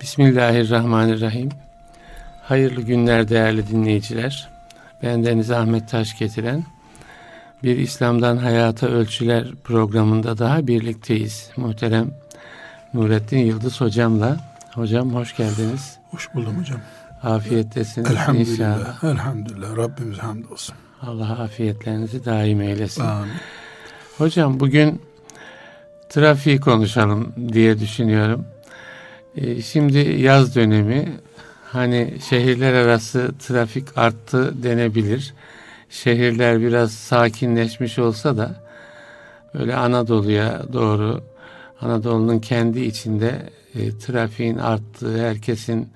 Bismillahirrahmanirrahim. Hayırlı günler değerli dinleyiciler. Ben Deniz Ahmet Taş getiren bir İslam'dan Hayata Ölçüler programında daha birlikteyiz. Muhterem Nurettin Yıldız hocamla. Hocam hoş geldiniz. Hoş buldum hocam. Afiyettesiniz elhamdülillah, inşallah. Elhamdülillah. Rabbimiz hamdolsun. Allah afiyetlerinizi daim eylesin. Amin. Hocam bugün trafiği konuşalım diye düşünüyorum. Ee, şimdi yaz dönemi hani şehirler arası trafik arttı denebilir. Şehirler biraz sakinleşmiş olsa da böyle Anadolu'ya doğru Anadolu'nun kendi içinde e, trafiğin arttığı, herkesin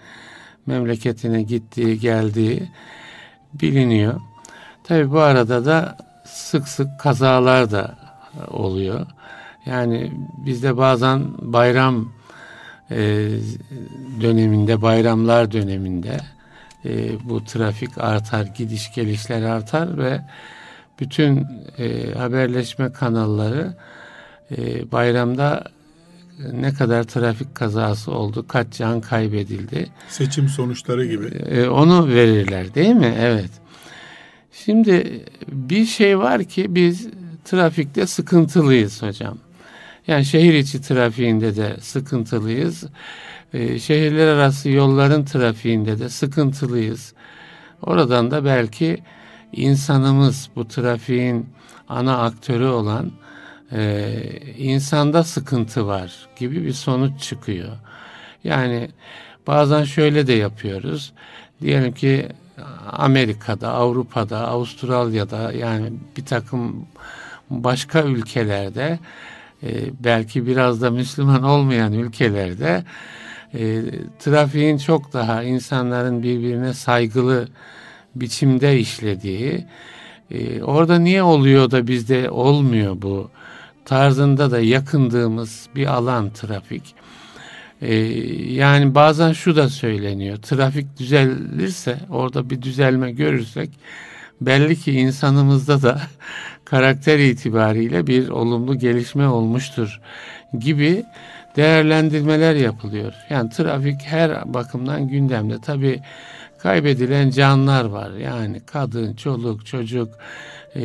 memleketine gittiği, geldiği biliniyor. Tabi bu arada da sık sık kazalar da oluyor. Yani bizde bazen bayram e, döneminde, bayramlar döneminde e, bu trafik artar, gidiş gelişler artar ve bütün e, haberleşme kanalları e, bayramda ne kadar trafik kazası oldu, kaç can kaybedildi. Seçim sonuçları gibi. E, onu verirler değil mi? Evet. Şimdi bir şey var ki biz trafikte sıkıntılıyız hocam. Yani şehir içi trafiğinde de sıkıntılıyız. Ee, şehirler arası yolların trafiğinde de sıkıntılıyız. Oradan da belki insanımız bu trafiğin ana aktörü olan e, insanda sıkıntı var gibi bir sonuç çıkıyor. Yani bazen şöyle de yapıyoruz. Diyelim ki Amerika'da, Avrupa'da, Avustralya'da yani bir takım başka ülkelerde e, belki biraz da Müslüman olmayan ülkelerde e, trafiğin çok daha insanların birbirine saygılı biçimde işlediği e, orada niye oluyor da bizde olmuyor bu tarzında da yakındığımız bir alan trafik. Ee, yani bazen şu da söyleniyor. Trafik düzelirse orada bir düzelme görürsek belli ki insanımızda da karakter itibariyle bir olumlu gelişme olmuştur gibi değerlendirmeler yapılıyor. Yani trafik her bakımdan gündemde. Tabi kaybedilen canlar var. Yani kadın, çoluk, çocuk e,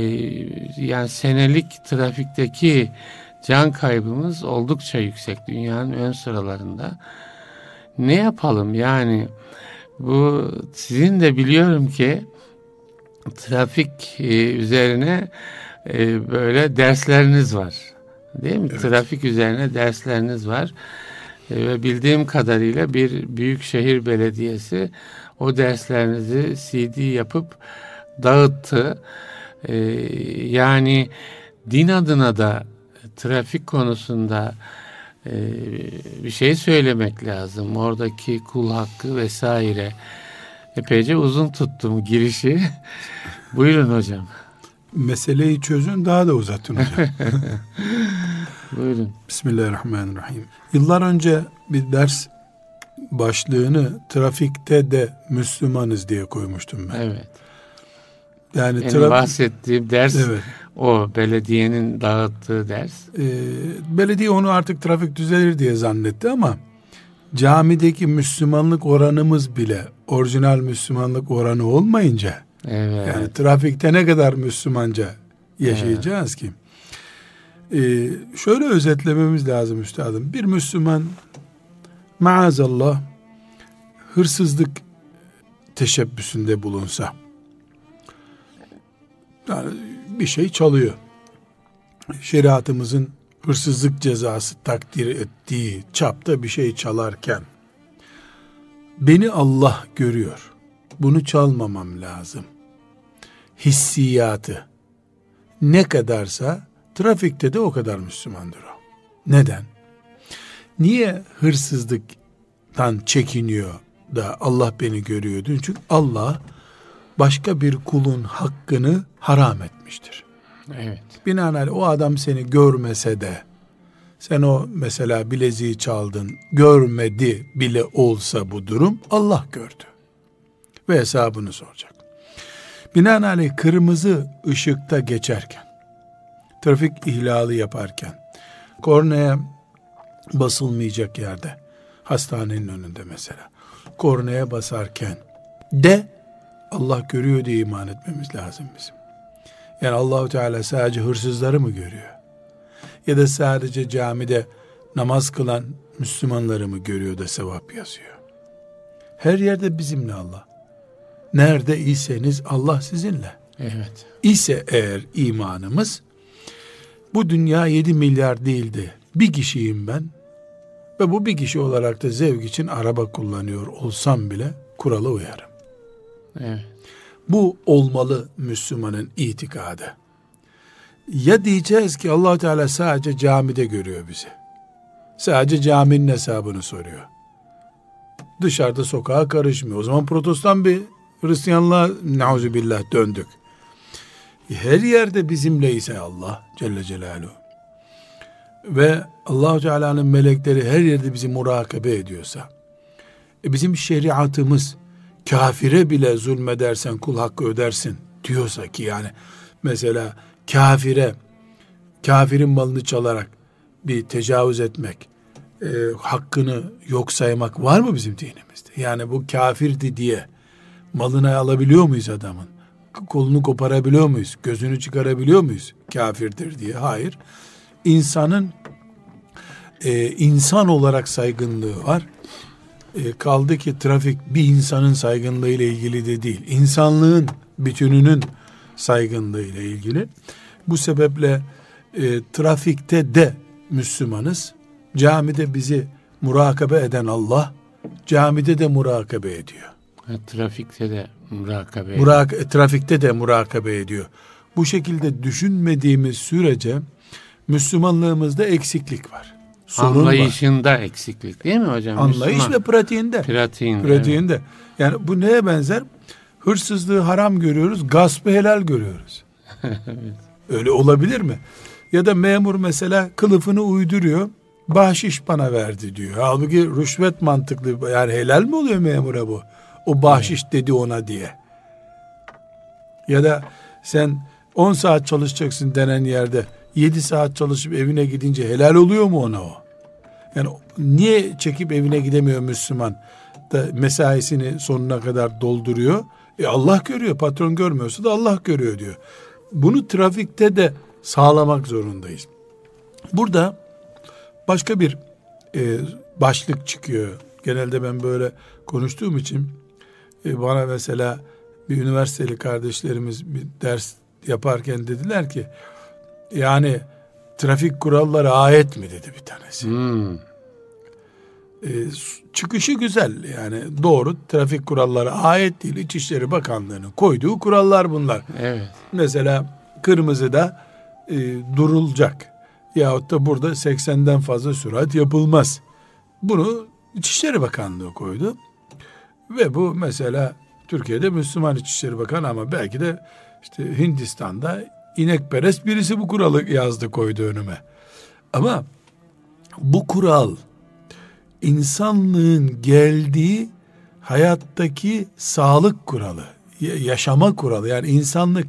yani senelik trafikteki can kaybımız oldukça yüksek dünyanın ön sıralarında. Ne yapalım yani bu sizin de biliyorum ki trafik e, üzerine e, böyle dersleriniz var. Değil mi? Evet. Trafik üzerine dersleriniz var. E, ve bildiğim kadarıyla bir büyük şehir belediyesi o derslerinizi CD yapıp dağıttı. Yani din adına da trafik konusunda e, bir şey söylemek lazım. Oradaki kul hakkı vesaire. Epeyce uzun tuttum girişi. Buyurun hocam. Meseleyi çözün daha da uzatın hocam. Buyurun. Bismillahirrahmanirrahim. Yıllar önce bir ders başlığını trafikte de Müslümanız diye koymuştum ben. Evet. Yani Benim trafik... bahsettiğim ders evet. o belediyenin dağıttığı ders. Ee, belediye onu artık trafik düzelir diye zannetti ama camideki Müslümanlık oranımız bile orijinal Müslümanlık oranı olmayınca evet. yani trafikte ne kadar Müslümanca yaşayacağız evet. ki? Ee, şöyle özetlememiz lazım üstadım. Bir Müslüman maazallah hırsızlık teşebbüsünde bulunsa yani bir şey çalıyor. Şeriatımızın hırsızlık cezası takdir ettiği çapta bir şey çalarken beni Allah görüyor. Bunu çalmamam lazım. Hissiyatı ne kadarsa trafikte de o kadar Müslümandır o. Neden? Niye hırsızlıktan çekiniyor da Allah beni görüyordu? Çünkü Allah başka bir kulun hakkını haram etmiştir. Evet. Binaenaleyh o adam seni görmese de sen o mesela bileziği çaldın görmedi bile olsa bu durum Allah gördü. Ve hesabını soracak. Binaenaleyh kırmızı ışıkta geçerken trafik ihlali yaparken kornaya basılmayacak yerde Hastanenin önünde mesela. Kornaya basarken de Allah görüyor diye iman etmemiz lazım bizim. Yani Allahu Teala sadece hırsızları mı görüyor? Ya da sadece camide namaz kılan Müslümanları mı görüyor da sevap yazıyor? Her yerde bizimle Allah. Nerede iseniz Allah sizinle. Evet. İse eğer imanımız bu dünya 7 milyar değildi. Bir kişiyim ben ve bu bir kişi olarak da zevk için araba kullanıyor olsam bile kurala uyarım. Evet. Bu olmalı Müslümanın itikadı. Ya diyeceğiz ki allah Teala sadece camide görüyor bizi. Sadece caminin hesabını soruyor. Dışarıda sokağa karışmıyor. O zaman protestan bir Hristiyanlığa billah döndük. Her yerde bizimle ise Allah Celle Celaluhu ve Allahu Teala'nın melekleri her yerde bizi murakabe ediyorsa e bizim şeriatımız kafire bile zulmedersen kul hakkı ödersin diyorsa ki yani mesela kafire kafirin malını çalarak bir tecavüz etmek e, hakkını yok saymak var mı bizim dinimizde? Yani bu kafirdi diye malını alabiliyor muyuz adamın? Kolunu koparabiliyor muyuz? Gözünü çıkarabiliyor muyuz? Kafirdir diye. Hayır. İnsanın e, insan olarak saygınlığı var. E, kaldı ki trafik bir insanın saygınlığı ile ilgili de değil. İnsanlığın bütününün saygınlığı ile ilgili. Bu sebeple e, trafikte de Müslümanız. Camide bizi murakabe eden Allah, camide de murakabe ediyor. Trafikte de murakabe ediyor. Murak e, trafikte de murakabe ediyor. Bu şekilde düşünmediğimiz sürece Müslümanlığımızda eksiklik var. Sorun Anlayışında var. eksiklik değil mi hocam? Anlayış Müslüman. ve pratiğinde. Pratiğinde. Pratiğinde. Evet. Yani bu neye benzer? Hırsızlığı haram görüyoruz, gaspı helal görüyoruz. evet. Öyle olabilir mi? Ya da memur mesela kılıfını uyduruyor, bahşiş bana verdi diyor. Halbuki rüşvet mantıklı, yani helal mi oluyor memura bu? O bahşiş dedi ona diye. Ya da sen 10 saat çalışacaksın denen yerde 7 saat çalışıp evine gidince helal oluyor mu ona o? Yani niye çekip evine gidemiyor Müslüman da mesaisini sonuna kadar dolduruyor? E Allah görüyor, patron görmüyorsa da Allah görüyor diyor. Bunu trafikte de sağlamak zorundayız. Burada başka bir e, başlık çıkıyor. Genelde ben böyle konuştuğum için bana mesela bir üniversiteli kardeşlerimiz bir ders yaparken dediler ki yani trafik kuralları ayet mi dedi bir tanesi. Hmm. Ee, çıkışı güzel yani doğru trafik kuralları ayet değil İçişleri Bakanlığı'nın koyduğu kurallar bunlar. Evet. Mesela kırmızıda e, durulacak yahut da burada 80'den fazla sürat yapılmaz. Bunu İçişleri Bakanlığı koydu. Ve bu mesela Türkiye'de Müslüman İçişleri Bakanı ama belki de işte Hindistan'da inekperest birisi bu kuralı yazdı koydu önüme. Ama bu kural insanlığın geldiği hayattaki sağlık kuralı, yaşama kuralı. Yani insanlık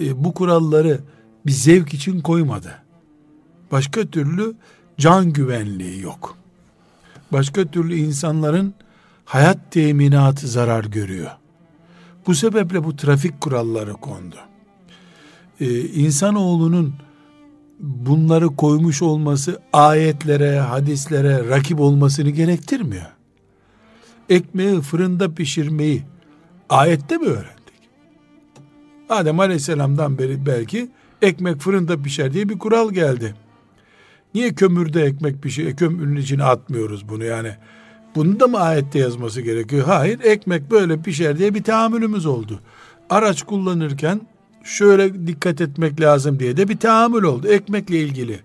e, bu kuralları bir zevk için koymadı. Başka türlü can güvenliği yok. Başka türlü insanların hayat teminatı zarar görüyor. Bu sebeple bu trafik kuralları kondu e, insanoğlunun bunları koymuş olması ayetlere, hadislere rakip olmasını gerektirmiyor. Ekmeği fırında pişirmeyi ayette mi öğrendik? Adem Aleyhisselam'dan beri belki ekmek fırında pişer diye bir kural geldi. Niye kömürde ekmek pişiyor? E, kömürün içine atmıyoruz bunu yani. Bunu da mı ayette yazması gerekiyor? Hayır, ekmek böyle pişer diye bir tahammülümüz oldu. Araç kullanırken şöyle dikkat etmek lazım diye de bir tahammül oldu. Ekmekle ilgili,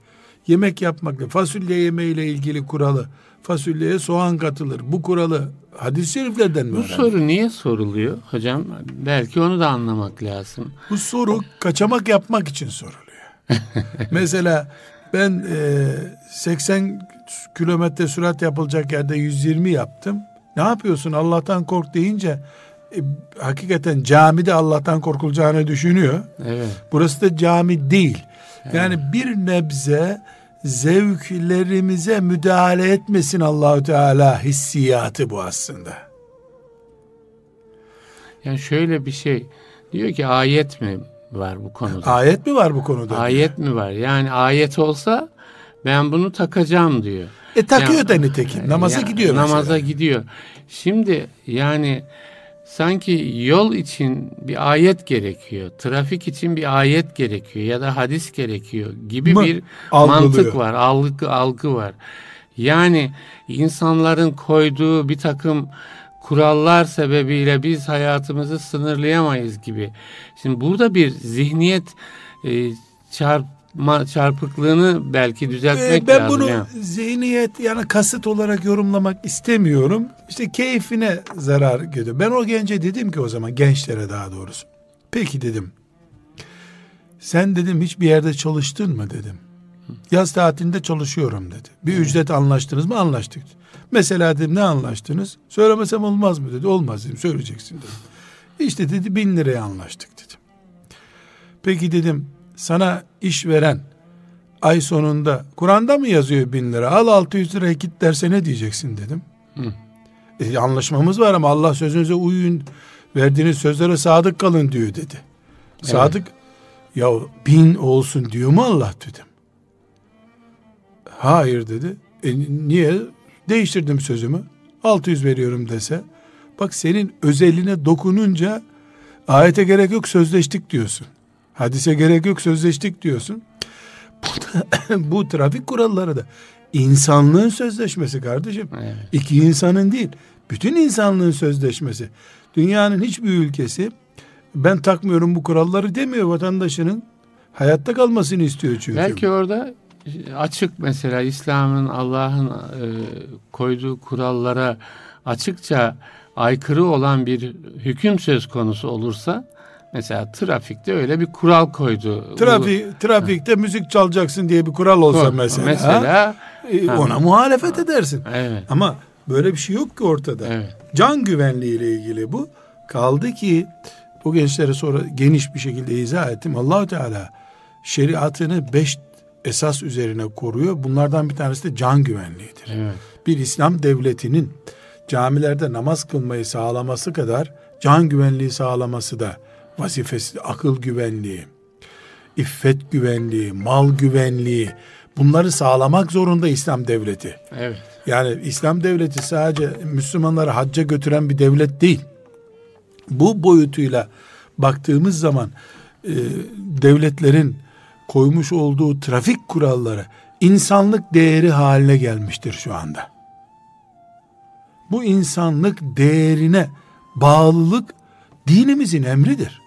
yemek yapmakla, fasulye yemeğiyle ilgili kuralı, fasulyeye soğan katılır. Bu kuralı hadis-i şeriflerden mi Bu öğrendin? soru niye soruluyor hocam? Belki onu da anlamak lazım. Bu soru kaçamak yapmak için soruluyor. Mesela ben e, 80 kilometre sürat yapılacak yerde 120 yaptım. Ne yapıyorsun Allah'tan kork deyince e, hakikaten camide Allah'tan korkulacağını düşünüyor. Evet. Burası da cami değil. Evet. Yani bir nebze zevklerimize müdahale etmesin Allahü Teala hissiyatı bu aslında. Yani şöyle bir şey diyor ki ayet mi var bu konuda? Ayet mi var bu konuda? Ayet mi var? Yani ayet olsa ben bunu takacağım diyor. E takıyor yani, da nitekim. Namaza ya, gidiyor mesela. Namaza gidiyor. Şimdi yani sanki yol için bir ayet gerekiyor. Trafik için bir ayet gerekiyor ya da hadis gerekiyor gibi Mı? bir Algılıyor. mantık var. Algı, algı var. Yani insanların koyduğu bir takım kurallar sebebiyle biz hayatımızı sınırlayamayız gibi. Şimdi burada bir zihniyet e, çarp çarpıklığını belki düzeltmek ee, ben lazım. Ben bunu yani. zihniyet yani kasıt olarak yorumlamak istemiyorum. İşte keyfine zarar görüyor. Ben o gence dedim ki o zaman gençlere daha doğrusu. Peki dedim. Sen dedim hiçbir yerde çalıştın mı dedim. Yaz tatilinde çalışıyorum dedi. Bir ücret anlaştınız mı? Anlaştık. Mesela dedim ne anlaştınız? Söylemesem olmaz mı dedi. Olmaz dedim söyleyeceksin dedim. İşte dedi bin liraya anlaştık dedim. Peki dedim sana iş veren ay sonunda Kur'an'da mı yazıyor bin lira al 600 liraya git derse ne diyeceksin dedim. Hı. E, anlaşmamız var ama Allah sözünüze uyun verdiğiniz sözlere sadık kalın diyor dedi. Evet. Sadık ya bin olsun diyor mu Allah dedim. Hayır dedi. E, niye? Değiştirdim sözümü. 600 veriyorum dese. Bak senin özeline dokununca ayete gerek yok sözleştik diyorsun. Hadise gerek yok sözleştik diyorsun. Bu, da, bu trafik kuralları da insanlığın sözleşmesi kardeşim. Evet. İki insanın değil. Bütün insanlığın sözleşmesi. Dünyanın hiçbir ülkesi ben takmıyorum bu kuralları demiyor vatandaşının hayatta kalmasını istiyor çünkü. Belki orada açık mesela İslam'ın Allah'ın e, koyduğu kurallara açıkça aykırı olan bir hüküm söz konusu olursa Mesela trafikte öyle bir kural koydu. Trafik, trafikte ha. müzik çalacaksın diye bir kural olsa Kor, mesela. Mesela e, ona ha, muhalefet ha, edersin. Evet. Ama böyle bir şey yok ki ortada. Evet. Can güvenliği ile ilgili bu. Kaldı ki bu gençlere sonra geniş bir şekilde izah ettim. Allahu Teala şeriatını beş esas üzerine koruyor. Bunlardan bir tanesi de can güvenliğidir. Evet. Bir İslam devletinin camilerde namaz kılmayı sağlaması kadar can güvenliği sağlaması da vazifesi, akıl güvenliği, iffet güvenliği, mal güvenliği bunları sağlamak zorunda İslam devleti. Evet. Yani İslam devleti sadece Müslümanları hacca götüren bir devlet değil. Bu boyutuyla baktığımız zaman e, devletlerin koymuş olduğu trafik kuralları insanlık değeri haline gelmiştir şu anda. Bu insanlık değerine bağlılık dinimizin emridir.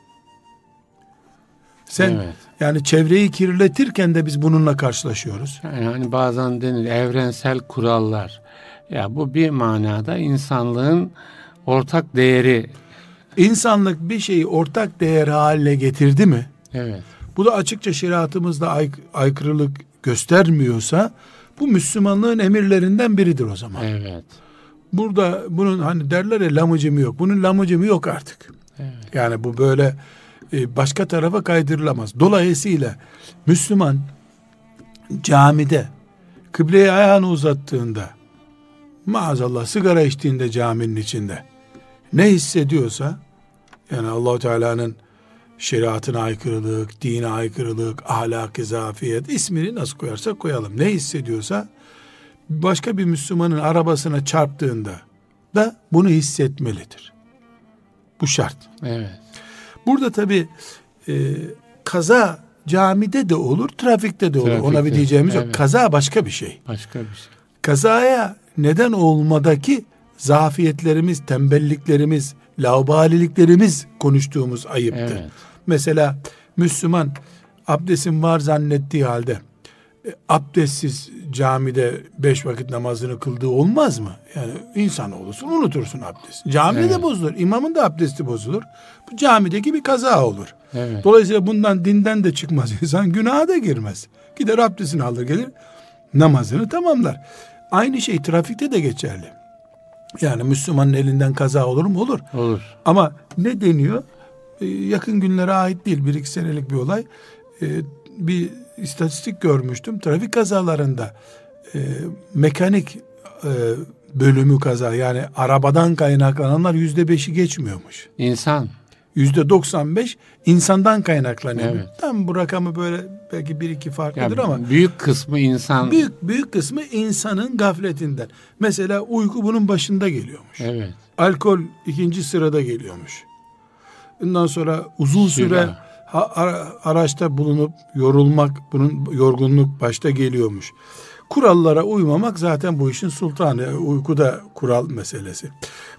Sen evet. yani çevreyi kirletirken de biz bununla karşılaşıyoruz. Yani bazen denir evrensel kurallar. Ya bu bir manada insanlığın ortak değeri. İnsanlık bir şeyi ortak değer haline getirdi mi? Evet. Bu da açıkça şeriatımızda ay, aykırılık göstermiyorsa bu Müslümanlığın emirlerinden biridir o zaman. Evet. Burada bunun hani derler ya lamıcımı yok. Bunun lamıcımı yok artık. Evet. Yani bu böyle e, başka tarafa kaydırılamaz. Dolayısıyla Müslüman camide kıbleye ayağını uzattığında maazallah sigara içtiğinde caminin içinde ne hissediyorsa yani Allahu Teala'nın şeriatına aykırılık, dine aykırılık, ahlak-ı zafiyet ismini nasıl koyarsak koyalım. Ne hissediyorsa başka bir Müslümanın arabasına çarptığında da bunu hissetmelidir. Bu şart. Evet. Burada tabi e, kaza camide de olur, trafikte de olur. Trafikte, Ona bir diyeceğimiz evet. yok. Kaza başka bir şey. Başka bir şey. Kazaya neden olmadaki zafiyetlerimiz, tembelliklerimiz, laubaliliklerimiz konuştuğumuz ayıptır. Evet. Mesela Müslüman abdestin var zannettiği halde e, abdestsiz camide beş vakit namazını kıldığı olmaz mı? Yani insan olursun unutursun abdest. Camide evet. de bozulur. İmamın da abdesti bozulur. Bu camideki bir kaza olur. Evet. Dolayısıyla bundan dinden de çıkmaz insan. Günaha da girmez. Gider abdestini alır gelir namazını tamamlar. Aynı şey trafikte de geçerli. Yani Müslümanın elinden kaza olur mu? Olur. Olur. Ama ne deniyor? Ee, yakın günlere ait değil. Bir iki senelik bir olay. Ee, bir istatistik görmüştüm. Trafik kazalarında e, mekanik e, bölümü kaza yani arabadan kaynaklananlar yüzde beşi geçmiyormuş. İnsan. Yüzde 95 insandan kaynaklanıyor. Evet. Tam bu rakamı böyle belki bir iki farklıdır ya, ama büyük kısmı insan. Büyük büyük kısmı insanın gafletinden. Mesela uyku bunun başında geliyormuş. Evet. Alkol ikinci sırada geliyormuş. Ondan sonra uzun süre ara, araçta bulunup yorulmak, bunun yorgunluk başta geliyormuş. Kurallara uymamak zaten bu işin sultanı. Uyku da kural meselesi.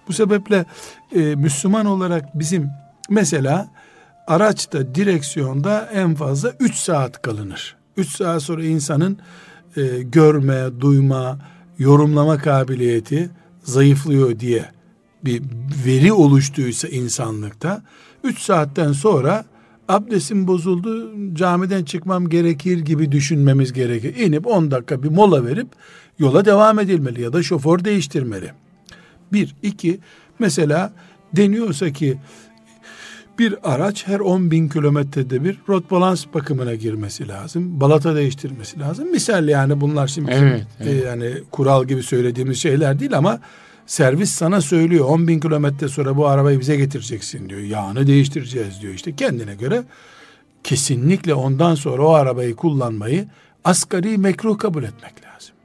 Bu sebeple e, Müslüman olarak bizim Mesela araçta direksiyonda en fazla 3 saat kalınır. 3 saat sonra insanın e, görme, duyma, yorumlama kabiliyeti zayıflıyor diye bir veri oluştuysa insanlıkta 3 saatten sonra abdestim bozuldu camiden çıkmam gerekir gibi düşünmemiz gerekir. İnip 10 dakika bir mola verip yola devam edilmeli ya da şoför değiştirmeli. Bir, iki, mesela deniyorsa ki bir araç her 10 bin kilometrede bir rot balans bakımına girmesi lazım. Balata değiştirmesi lazım. Misal yani bunlar şimdi evet, e, evet. yani kural gibi söylediğimiz şeyler değil ama servis sana söylüyor 10 bin kilometre sonra bu arabayı bize getireceksin diyor. Yağını değiştireceğiz diyor. işte kendine göre kesinlikle ondan sonra o arabayı kullanmayı asgari mekruh kabul etmek lazım.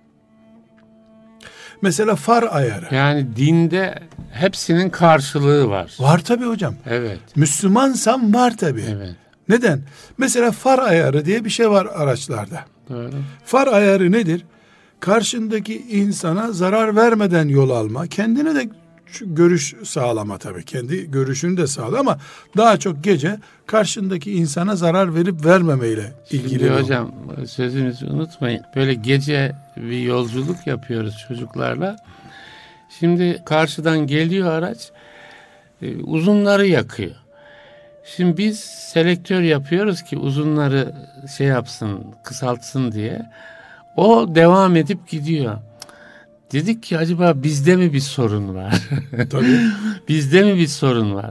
Mesela far ayarı. Yani dinde hepsinin karşılığı var. Var tabi hocam. Evet. Müslümansam var tabi. Evet. Neden? Mesela far ayarı diye bir şey var araçlarda. Doğru. Far ayarı nedir? Karşındaki insana zarar vermeden yol alma, kendine de görüş sağlama tabii. Kendi görüşünü de sağla ama daha çok gece karşındaki insana zarar verip vermemeyle ilgili. Şimdi hocam sözünüzü unutmayın. Böyle gece bir yolculuk yapıyoruz çocuklarla. Şimdi karşıdan geliyor araç e, uzunları yakıyor. Şimdi biz selektör yapıyoruz ki uzunları şey yapsın, kısaltsın diye. O devam edip gidiyor. Dedik ki acaba bizde mi bir sorun var? Tabii. bizde mi bir sorun var?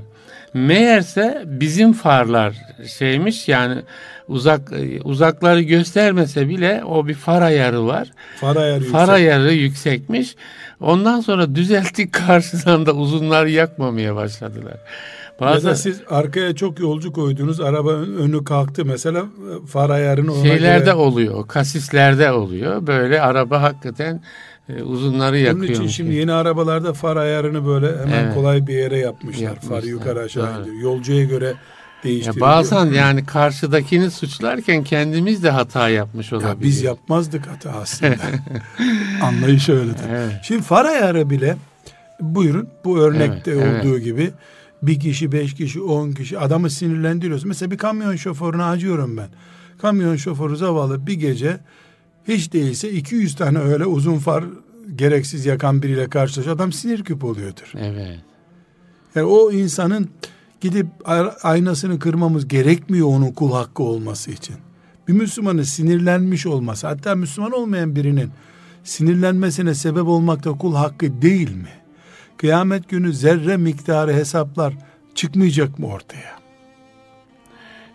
Meğerse bizim farlar şeymiş yani uzak uzakları göstermese bile o bir far ayarı var. Far ayarı, far yüksek. ayarı yüksekmiş. Ondan sonra düzelttik karşıdan da uzunları yakmamaya başladılar. Bazen, ya da siz arkaya çok yolcu koydunuz araba önü kalktı mesela far ayarını ona şeylerde göre... oluyor kasislerde oluyor böyle araba hakikaten e, uzunları yakıyor. Onun için şimdi yeni arabalarda far ayarını böyle hemen evet. kolay bir yere yapmışlar. yapmışlar. Far yukarı aşağı gidiyor. Yolcuya göre. Ya bazen yani karşıdakini suçlarken kendimiz de hata yapmış olabiliriz. Ya biz yapmazdık hata aslında. Anlayış öyledir. Evet. Şimdi far ayarı bile buyurun bu örnekte evet, olduğu evet. gibi bir kişi, beş kişi, on kişi adamı sinirlendiriyorsun. Mesela bir kamyon şoförüne acıyorum ben. Kamyon şoförü zavallı bir gece hiç değilse 200 tane öyle uzun far gereksiz yakan biriyle karşılaş adam sinir küp oluyordur. Evet. Yani o insanın gidip aynasını kırmamız gerekmiyor onun kul hakkı olması için. Bir Müslümanın sinirlenmiş olması hatta Müslüman olmayan birinin sinirlenmesine sebep olmak da kul hakkı değil mi? Kıyamet günü zerre miktarı hesaplar çıkmayacak mı ortaya?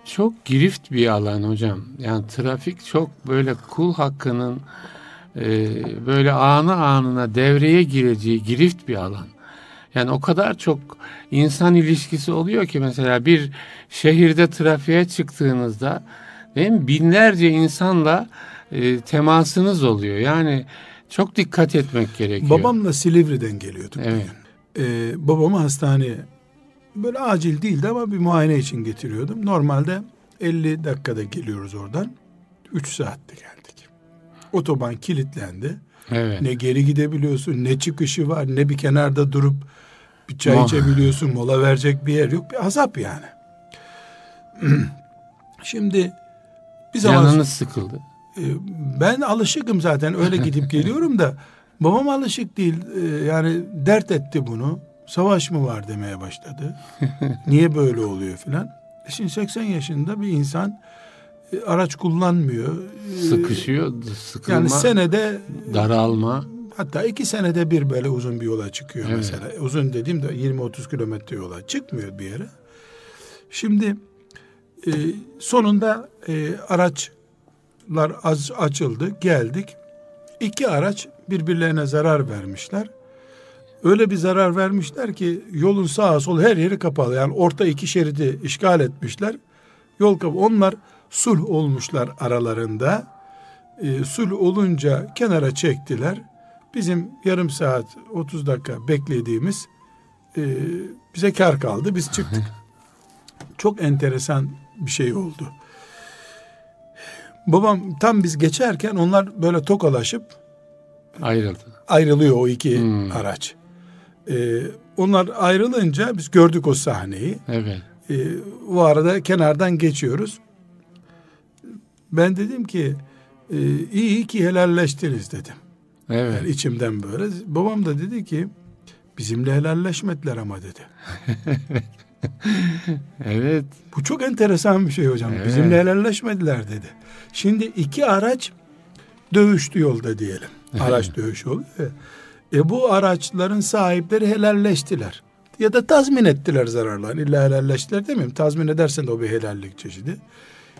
Çok girift bir alan hocam. Yani trafik çok böyle kul hakkının e, böyle anı anına devreye gireceği girift bir alan. Yani o kadar çok insan ilişkisi oluyor ki mesela bir şehirde trafiğe çıktığınızda değil mi? binlerce insanla e, temasınız oluyor. Yani çok dikkat etmek gerekiyor. Babamla Silivri'den geliyorduk. Evet. Ee, babamı hastaneye böyle acil değildi ama bir muayene için getiriyordum. Normalde 50 dakikada geliyoruz oradan. 3 saatte geldik. Otoban kilitlendi. Evet. Ne geri gidebiliyorsun, ne çıkışı var, ne bir kenarda durup bir çay oh. içebiliyorsun, mola verecek bir yer yok. Bir azap yani. Şimdi bir zaman... Canınız sıkıldı. E, ben alışıkım zaten öyle gidip geliyorum da babam alışık değil. E, yani dert etti bunu. Savaş mı var demeye başladı. Niye böyle oluyor filan. E şimdi 80 yaşında bir insan araç kullanmıyor. Sıkışıyor, sıkılma. Yani senede daralma. Hatta iki senede bir böyle uzun bir yola çıkıyor evet. mesela. Uzun dediğim de 20-30 kilometre yola çıkmıyor bir yere. Şimdi e, sonunda e, araç araçlar açıldı geldik. İki araç birbirlerine zarar vermişler. Öyle bir zarar vermişler ki yolun sağa sol her yeri kapalı. Yani orta iki şeridi işgal etmişler. Yol kapalı. Onlar sulh olmuşlar aralarında. E, sulh olunca kenara çektiler. Bizim yarım saat 30 dakika beklediğimiz e, bize kar kaldı. Biz çıktık. Çok enteresan bir şey oldu. Babam tam biz geçerken onlar böyle tokalaşıp ayrıldı. Ayrılıyor o iki hmm. araç. Ee, onlar ayrılınca biz gördük o sahneyi. Evet. Ee, o arada kenardan geçiyoruz. Ben dedim ki e, iyi ki helalleştiniz dedim. Evet. Yani içimden böyle. Babam da dedi ki bizimle helalleşmediler ama dedi. evet. Bu çok enteresan bir şey hocam. Evet. Bizimle helalleşmediler dedi. Şimdi iki araç dövüştü yolda diyelim. Araç dövüş oluyor. E bu araçların sahipleri helalleştiler. Ya da tazmin ettiler zararlarını. İlla helalleştiler demeyeyim. Tazmin edersen de o bir helallik çeşidi.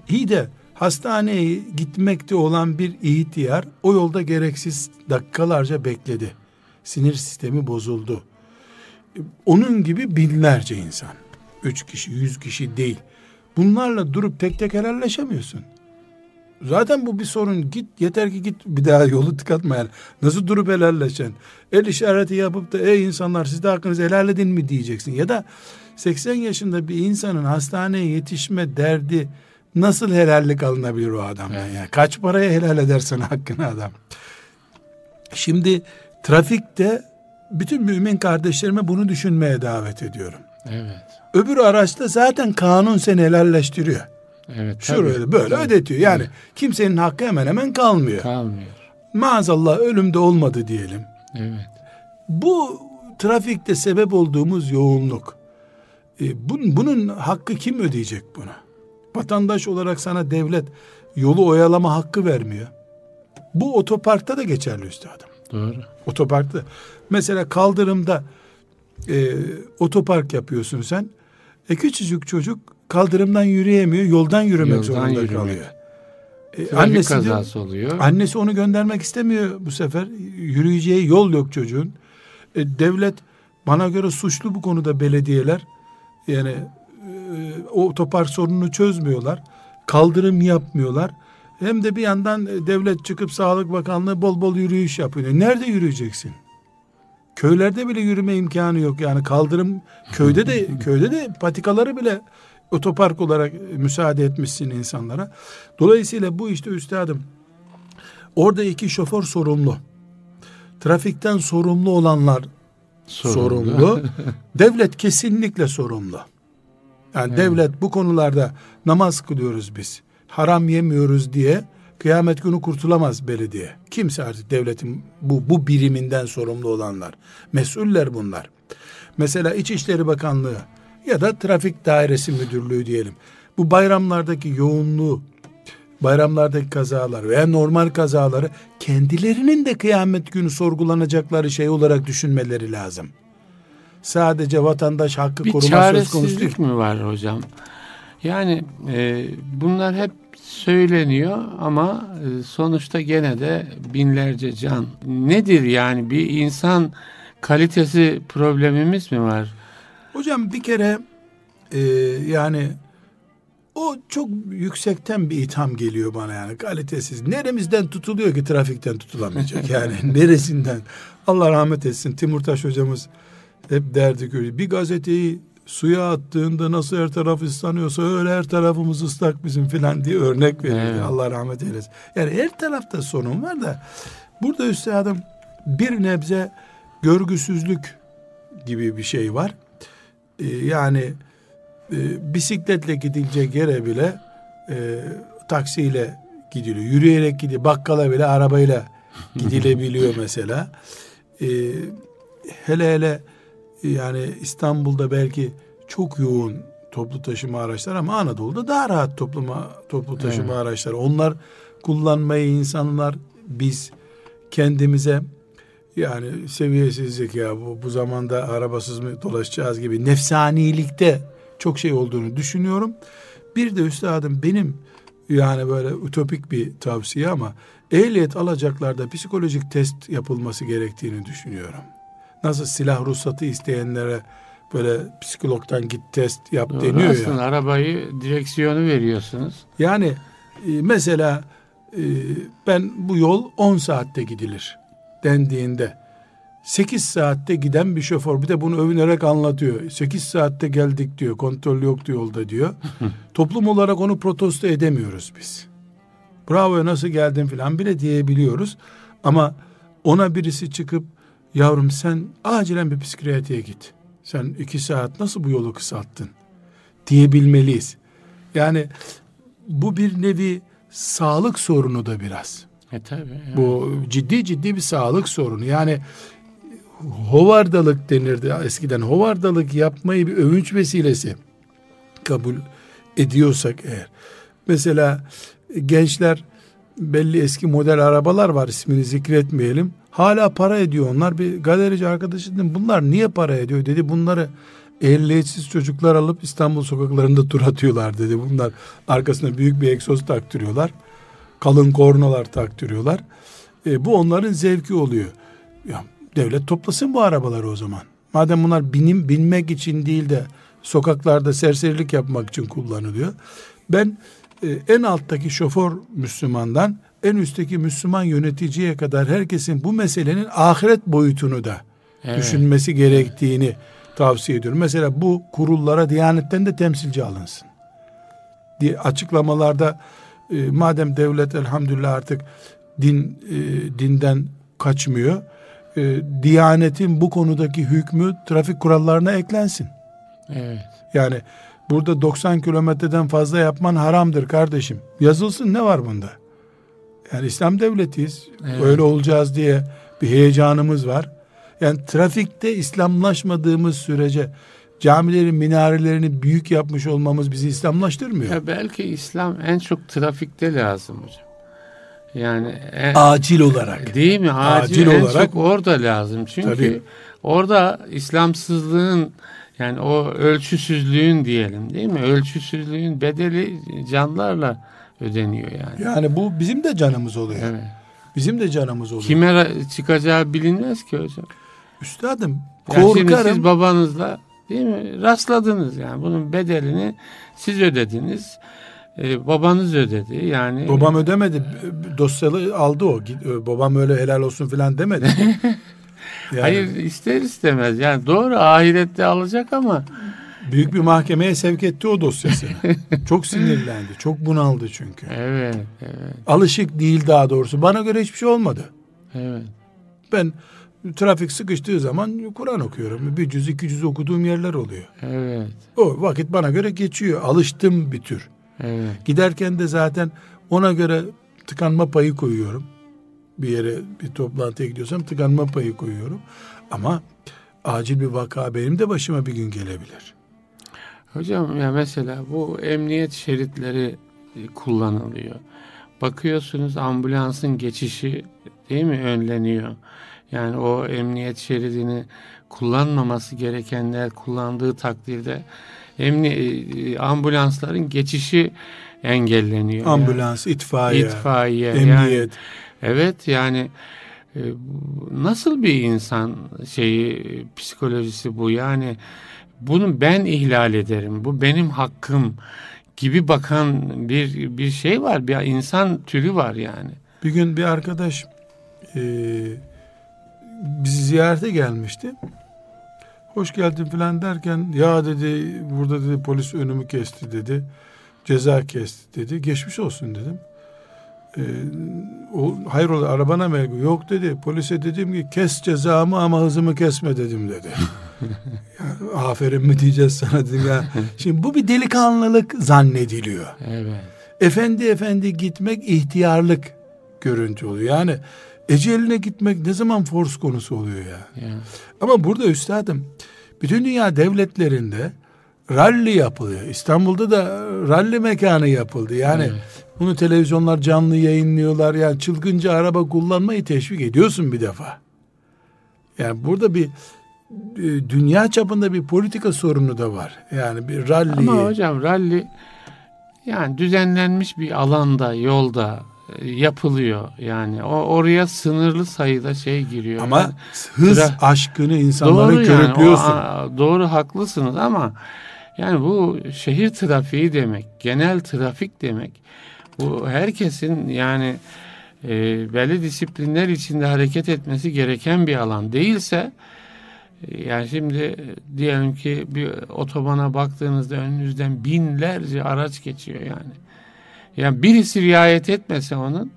İyi de hastaneye gitmekte olan bir ihtiyar o yolda gereksiz dakikalarca bekledi. Sinir sistemi bozuldu. Onun gibi binlerce insan. Üç kişi, yüz kişi değil. Bunlarla durup tek tek helalleşemiyorsun. Zaten bu bir sorun. Git yeter ki git bir daha yolu tıkatma yani. Nasıl durup helalleşeceksin? El işareti yapıp da ey insanlar siz de hakkınızı helal edin mi diyeceksin. Ya da 80 yaşında bir insanın hastaneye yetişme derdi nasıl helallik alınabilir o adamdan evet. yani? Kaç paraya helal edersen hakkını adam. Şimdi trafikte bütün mümin kardeşlerime bunu düşünmeye davet ediyorum. Evet. Öbür araçta zaten kanun seni helalleştiriyor. Evet. Şurada böyle tabii. ödetiyor. Yani evet. kimsenin hakkı hemen hemen kalmıyor. Kalmıyor. Maazallah ölümde olmadı diyelim. Evet. Bu trafikte sebep olduğumuz yoğunluk. E, bunun, bunun hakkı kim ödeyecek buna? Vatandaş olarak sana devlet yolu oyalama hakkı vermiyor. Bu otoparkta da geçerli üstadım. Doğru. Otoparkta. Mesela kaldırımda e, otopark yapıyorsun sen. E küçücük çocuk kaldırımdan yürüyemiyor, yoldan yürümek yoldan zorunda yürümek. kalıyor. E, annesi kazası de, oluyor. Annesi onu göndermek istemiyor bu sefer. Yürüyeceği yol yok çocuğun. E, devlet bana göre suçlu bu konuda belediyeler. Yani e, o otopark sorununu çözmüyorlar. Kaldırım yapmıyorlar. Hem de bir yandan e, devlet çıkıp Sağlık Bakanlığı bol bol yürüyüş yapıyor. Nerede yürüyeceksin? Köylerde bile yürüme imkanı yok. Yani kaldırım köyde de köyde de patikaları bile otopark olarak müsaade etmişsin insanlara. Dolayısıyla bu işte üstadım orada iki şoför sorumlu. Trafikten sorumlu olanlar sorumlu. sorumlu. devlet kesinlikle sorumlu. Yani evet. devlet bu konularda namaz kılıyoruz biz. Haram yemiyoruz diye kıyamet günü kurtulamaz belediye. Kimse artık devletin bu, bu biriminden sorumlu olanlar. Mesuller bunlar. Mesela İçişleri Bakanlığı ya da trafik dairesi müdürlüğü diyelim. Bu bayramlardaki yoğunluğu, bayramlardaki kazalar veya normal kazaları kendilerinin de kıyamet günü sorgulanacakları şey olarak düşünmeleri lazım. Sadece vatandaş hakkı bir koruması söz konusu değil. mi var hocam? Yani e, bunlar hep söyleniyor ama e, sonuçta gene de binlerce can. Nedir yani bir insan kalitesi problemimiz mi var? Hocam bir kere e, yani o çok yüksekten bir itham geliyor bana yani kalitesiz. Neremizden tutuluyor ki trafikten tutulamayacak yani neresinden. Allah rahmet etsin Timurtaş hocamız hep derdi ki bir gazeteyi suya attığında nasıl her taraf ıslanıyorsa öyle her tarafımız ıslak bizim filan diye örnek verir. Evet. Allah rahmet eylesin. Yani her tarafta sorun var da burada üstadım bir nebze görgüsüzlük gibi bir şey var. Ee, yani e, bisikletle gidilecek yere bile e, taksiyle gidiliyor. Yürüyerek gidiyor. Bakkala bile arabayla gidilebiliyor mesela. E, hele hele yani İstanbul'da belki çok yoğun toplu taşıma araçları ama Anadolu'da daha rahat topluma, toplu taşıma evet. araçları. Onlar kullanmayı insanlar biz kendimize yani seviyesizlik ya bu, bu zamanda arabasız mı dolaşacağız gibi nefsanilikte çok şey olduğunu düşünüyorum. Bir de üstadım benim Yani böyle ütopik bir tavsiye ama ehliyet alacaklarda psikolojik test yapılması gerektiğini düşünüyorum. Nasıl silah ruhsatı isteyenlere böyle psikologdan git test yap Doğru, deniyor aslında ya. arabayı direksiyonu veriyorsunuz. Yani e, mesela e, ben bu yol 10 saatte gidilir dendiğinde 8 saatte giden bir şoför bir de bunu övünerek anlatıyor. 8 saatte geldik diyor. Kontrol yoktu yolda diyor. Toplum olarak onu protesto edemiyoruz biz. Bravo nasıl geldin filan bile diyebiliyoruz. Ama ona birisi çıkıp yavrum sen acilen bir psikiyatriye git. Sen iki saat nasıl bu yolu kısalttın diyebilmeliyiz. Yani bu bir nevi sağlık sorunu da biraz. E tabii. Yani. Bu ciddi ciddi bir sağlık sorunu. Yani hovardalık denirdi eskiden. Hovardalık yapmayı bir övünç vesilesi kabul ediyorsak eğer. Mesela gençler belli eski model arabalar var ismini zikretmeyelim. Hala para ediyor onlar. Bir galerici arkadaşı dedim bunlar niye para ediyor dedi. Bunları ehliyetsiz çocuklar alıp İstanbul sokaklarında tur atıyorlar dedi. Bunlar arkasına büyük bir egzoz taktırıyorlar. Kalın kornalar taktırıyorlar. E, bu onların zevki oluyor. Ya, devlet toplasın bu arabaları o zaman. Madem bunlar binim binmek için değil de sokaklarda serserilik yapmak için kullanılıyor. Ben e, en alttaki şoför Müslümandan en üstteki Müslüman yöneticiye kadar herkesin bu meselenin ahiret boyutunu da evet. düşünmesi gerektiğini tavsiye ediyorum. Mesela bu kurullara Diyanet'ten de temsilci alınsın. Diye açıklamalarda e, madem devlet elhamdülillah artık din e, dinden kaçmıyor. E, Diyanetin bu konudaki hükmü trafik kurallarına eklensin. Evet. Yani burada 90 kilometreden fazla yapman haramdır kardeşim. Yazılsın ne var bunda? Yani İslam devletiyiz. Evet. Öyle olacağız diye bir heyecanımız var. Yani trafikte İslamlaşmadığımız sürece camilerin minarelerini büyük yapmış olmamız bizi İslamlaştırmıyor. Ya belki İslam en çok trafikte lazım hocam. Yani en, acil olarak. Değil mi? Acil, acil en olarak çok orada lazım. Çünkü tabii. orada İslamsızlığın yani o ölçüsüzlüğün diyelim değil mi? Ölçüsüzlüğün bedeli canlarla ödeniyor yani. Yani bu bizim de canımız oluyor. Evet. Bizim de canımız oluyor. Kime çıkacağı bilinmez ki hocam. Üstadım korkarım. Siz babanızla değil mi rastladınız yani bunun bedelini siz ödediniz. Ee, babanız ödedi yani. Babam ödemedi. Dosyalı aldı o. Babam öyle helal olsun filan demedi. yani. Hayır ister istemez yani doğru ahirette alacak ama Büyük bir mahkemeye sevk etti o dosyasını. çok sinirlendi. Çok bunaldı çünkü. Evet, evet. Alışık değil daha doğrusu. Bana göre hiçbir şey olmadı. Evet. Ben trafik sıkıştığı zaman Kur'an okuyorum. Bir cüz iki cüz okuduğum yerler oluyor. Evet. O vakit bana göre geçiyor. Alıştım bir tür. Evet. Giderken de zaten ona göre tıkanma payı koyuyorum. Bir yere bir toplantıya gidiyorsam tıkanma payı koyuyorum. Ama acil bir vaka benim de başıma bir gün gelebilir. Hocam ya mesela bu emniyet şeritleri kullanılıyor. Bakıyorsunuz ambulansın geçişi değil mi önleniyor. Yani o emniyet şeridini kullanmaması gerekenler kullandığı takdirde emni e, ambulansların geçişi engelleniyor. Ambulans, yani. itfaiye, itfaiye, emniyet. Yani, evet yani e, nasıl bir insan şeyi psikolojisi bu yani bunu ben ihlal ederim. Bu benim hakkım gibi bakan bir bir şey var. Bir insan türü var yani. Bir gün bir arkadaş e, bizi ziyarete gelmişti. Hoş geldin filan derken ya dedi burada dedi polis önümü kesti dedi. Ceza kesti dedi. Geçmiş olsun dedim. Ee, o, hayrola arabana mı? Yok dedi. Polise dedim ki kes cezamı ama hızımı kesme dedim dedi. ya, aferin mi diyeceğiz sana dedim ya. Şimdi bu bir delikanlılık zannediliyor. Evet. Efendi efendi gitmek ihtiyarlık görüntü oluyor. Yani eceline gitmek ne zaman force konusu oluyor ya. Yeah. Ama burada üstadım bütün dünya devletlerinde ralli yapılıyor. İstanbul'da da ralli mekanı yapıldı. Yani evet. bunu televizyonlar canlı yayınlıyorlar. Yani çılgınca araba kullanmayı teşvik ediyorsun bir defa. Yani burada bir dünya çapında bir politika sorunu da var. Yani bir ralli. Ama hocam ralli Yani düzenlenmiş bir alanda, yolda e, yapılıyor. Yani o oraya sınırlı sayıda şey giriyor. Ama yani, hız tra- aşkını insanların doğru körüklüyorsun. Yani, o, doğru haklısınız ama yani bu şehir trafiği demek, genel trafik demek. Bu herkesin yani e, belli disiplinler içinde hareket etmesi gereken bir alan değilse e, yani şimdi diyelim ki bir otobana baktığınızda önünüzden binlerce araç geçiyor yani. Yani birisi riayet etmese onun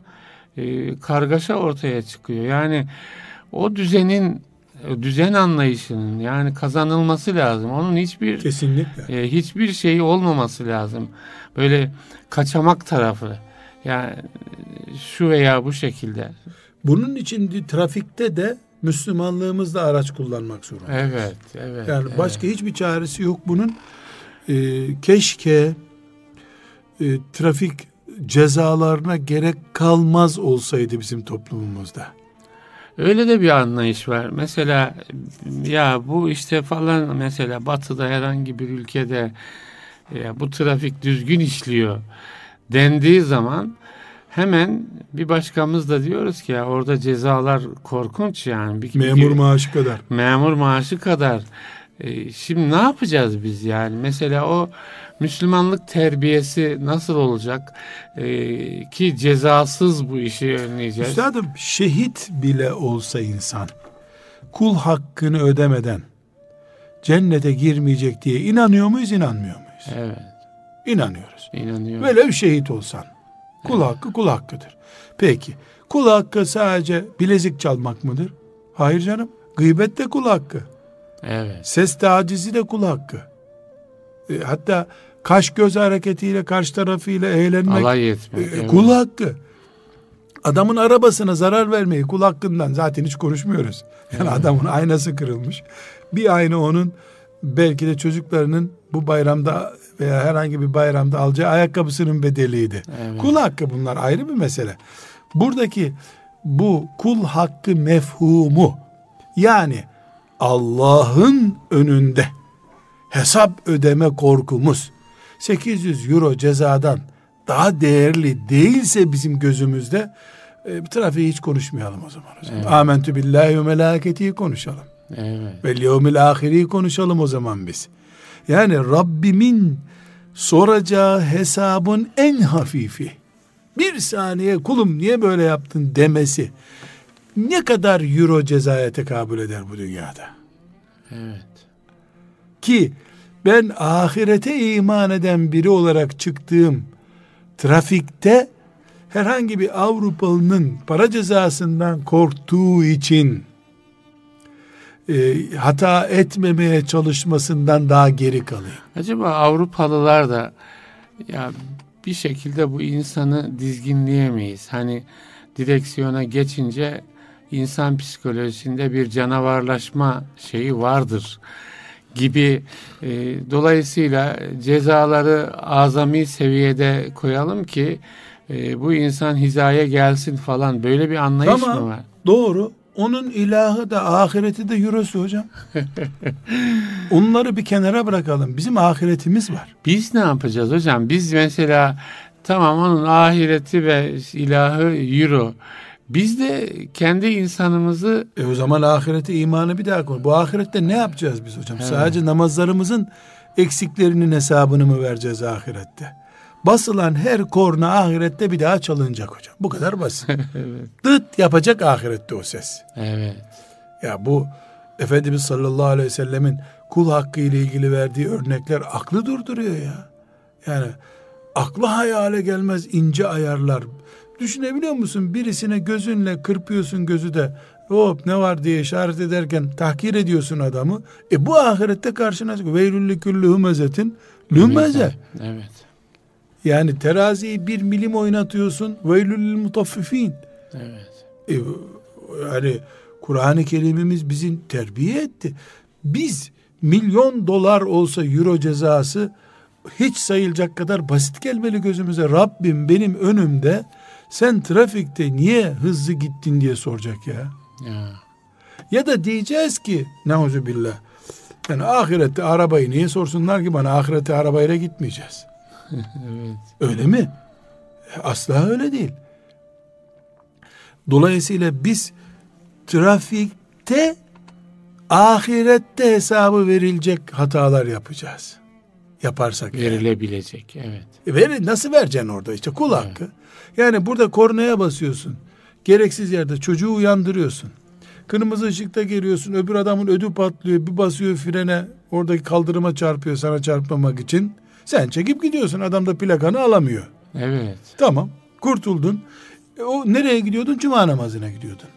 e, kargaşa ortaya çıkıyor. Yani o düzenin düzen anlayışının yani kazanılması lazım. Onun hiçbir kesinlikle e, hiçbir şeyi olmaması lazım. Böyle kaçamak tarafı. Yani şu veya bu şekilde. Bunun için trafikte de Müslümanlığımızla araç kullanmak zorundayız. Evet, evet. Yani evet. başka hiçbir çaresi yok bunun. Ee, keşke e, trafik cezalarına gerek kalmaz olsaydı bizim toplumumuzda. Öyle de bir anlayış var. Mesela ya bu işte falan mesela batıda herhangi bir ülkede ya bu trafik düzgün işliyor dendiği zaman hemen bir başkamız da diyoruz ki ya orada cezalar korkunç yani. Bir, memur bir, maaşı kadar. Memur maaşı kadar. E, şimdi ne yapacağız biz yani? Mesela o Müslümanlık terbiyesi nasıl olacak e, ki cezasız bu işi önleyeceğiz? Üstadım şehit bile olsa insan kul hakkını ödemeden cennete girmeyecek diye inanıyor muyuz inanmıyor muyuz? Evet. İnanıyoruz. İnanıyoruz. Böyle bir şehit olsan kul evet. hakkı kul hakkıdır. Peki kul hakkı sadece bilezik çalmak mıdır? Hayır canım. Gıybet de kul hakkı. Evet. Ses tacizi de kul hakkı. E, hatta kaş göz hareketiyle karşı tarafıyla eğlenmek Alay etmek, e, kul hakkı. Adamın arabasına zarar vermeyi kul hakkından zaten hiç konuşmuyoruz. Yani evet. adamın aynası kırılmış. Bir ayna onun belki de çocuklarının bu bayramda veya herhangi bir bayramda alacağı ayakkabısının bedeliydi. Evet. Kul hakkı bunlar ayrı bir mesele. Buradaki bu kul hakkı mefhumu yani Allah'ın önünde hesap ödeme korkumuz 800 euro cezadan daha değerli değilse bizim gözümüzde e, trafiği hiç konuşmayalım o zaman. Zaman. Evet. Amentü billahi ve melaketihi konuşalım. Evet. Ve yevmil ahiri konuşalım o zaman biz. Yani Rabbimin soracağı hesabın en hafifi. Bir saniye kulum niye böyle yaptın demesi ne kadar euro cezaya tekabül eder bu dünyada? Evet. Ki ben ahirete iman eden biri olarak çıktığım trafikte herhangi bir Avrupalı'nın para cezasından korktuğu için e, hata etmemeye çalışmasından daha geri kalıyor. Acaba Avrupalılar da ya bir şekilde bu insanı dizginleyemeyiz. Hani direksiyona geçince insan psikolojisinde bir canavarlaşma şeyi vardır gibi e, dolayısıyla cezaları azami seviyede koyalım ki e, bu insan hizaya gelsin falan böyle bir anlayış tamam, mı var? Doğru. Onun ilahı da ahireti de eurosu hocam. Onları bir kenara bırakalım. Bizim ahiretimiz var. Biz ne yapacağız hocam? Biz mesela tamam onun ahireti ve ilahı euro. Biz de kendi insanımızı... E o zaman ahirete imanı bir daha konu. Bu ahirette ne yapacağız biz hocam? Evet. Sadece namazlarımızın eksiklerinin hesabını mı vereceğiz ahirette? Basılan her korna ahirette bir daha çalınacak hocam. Bu kadar basit. evet. Dıt yapacak ahirette o ses. Evet. Ya bu Efendimiz sallallahu aleyhi ve sellemin kul hakkı ile ilgili verdiği örnekler aklı durduruyor ya. Yani aklı hayale gelmez ince ayarlar. Düşünebiliyor musun? Birisine gözünle kırpıyorsun gözü de hop ne var diye işaret ederken tahkir ediyorsun adamı. E bu ahirette karşına çıkıyor. Veylüllü küllü hümezetin lümeze. Evet. Yani teraziyi bir milim oynatıyorsun. Veylüllü mutaffifin. Evet. E, yani Kur'an-ı Kerim'imiz bizi terbiye etti. Biz milyon dolar olsa euro cezası hiç sayılacak kadar basit gelmeli gözümüze. Rabbim benim önümde sen trafikte niye hızlı gittin diye soracak ya. Ya, ya da diyeceğiz ki billah. Yani ahirette arabayı niye sorsunlar ki bana ahirette arabayla gitmeyeceğiz. evet. Öyle mi? Asla öyle değil. Dolayısıyla biz trafikte ahirette hesabı verilecek hatalar yapacağız. Yaparsak. Verilebilecek yani. evet. E ver, nasıl vereceksin orada işte kul evet. hakkı. Yani burada kornaya basıyorsun. Gereksiz yerde çocuğu uyandırıyorsun. Kırmızı ışıkta geliyorsun. Öbür adamın ödü patlıyor. Bir basıyor frene. Oradaki kaldırıma çarpıyor sana çarpmamak için. Sen çekip gidiyorsun. Adam da plakanı alamıyor. Evet. Tamam. Kurtuldun. E, o nereye gidiyordun? Cuma namazına gidiyordun.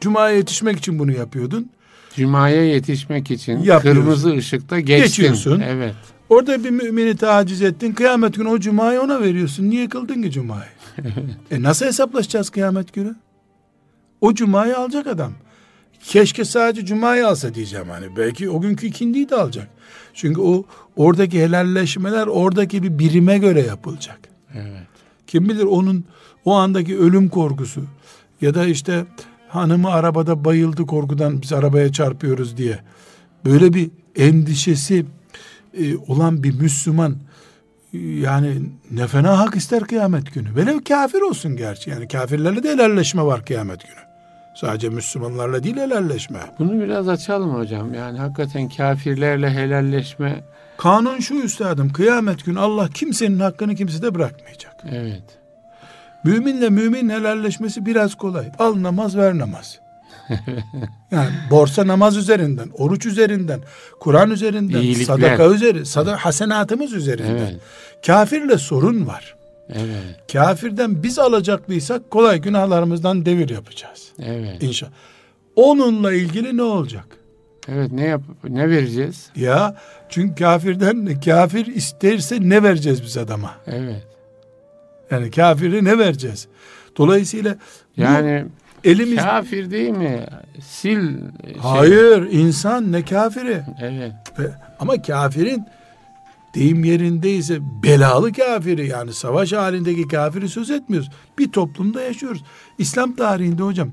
Cuma'ya yetişmek için bunu yapıyordun. Cuma'ya yetişmek için kırmızı ışıkta geçtin. Geçiyorsun. Evet. Orada bir mümini taciz ettin. Kıyamet günü o cumayı ona veriyorsun. Niye kıldın ki cumayı? e nasıl hesaplaşacağız kıyamet günü? O cumayı alacak adam. Keşke sadece cumayı alsa diyeceğim hani. Belki o günkü ikindiyi de alacak. Çünkü o oradaki helalleşmeler oradaki bir birime göre yapılacak. Evet. Kim bilir onun o andaki ölüm korkusu ya da işte hanımı arabada bayıldı korkudan biz arabaya çarpıyoruz diye böyle bir endişesi e, olan bir Müslüman e, yani ne fena hak ister kıyamet günü. Velev kafir olsun gerçi. Yani kafirlerle de helalleşme var kıyamet günü. Sadece Müslümanlarla değil helalleşme. Bunu biraz açalım hocam. Yani hakikaten kafirlerle helalleşme. Kanun şu üstadım. Kıyamet günü Allah kimsenin hakkını kimse de bırakmayacak. Evet. Müminle mümin helalleşmesi biraz kolay. Al namaz ver namaz. Yani borsa namaz üzerinden, oruç üzerinden, Kur'an üzerinden, İyilikler. sadaka üzeri, sadaka hasenatımız üzerinden. Evet. Kafirle sorun var. Evet. Kafirden biz alacaklıysak kolay günahlarımızdan devir yapacağız. Evet. İnşallah. Onunla ilgili ne olacak? Evet ne yap ne vereceğiz? Ya çünkü kafirden kafir isterse ne vereceğiz biz adama? Evet. Yani kafiri ne vereceğiz? Dolayısıyla yani elimiz kafir değil mi? Sil şey... Hayır, insan ne kafiri? Evet. Ama kafirin deyim yerindeyse belalı kafiri yani savaş halindeki kafiri söz etmiyoruz. Bir toplumda yaşıyoruz. İslam tarihinde hocam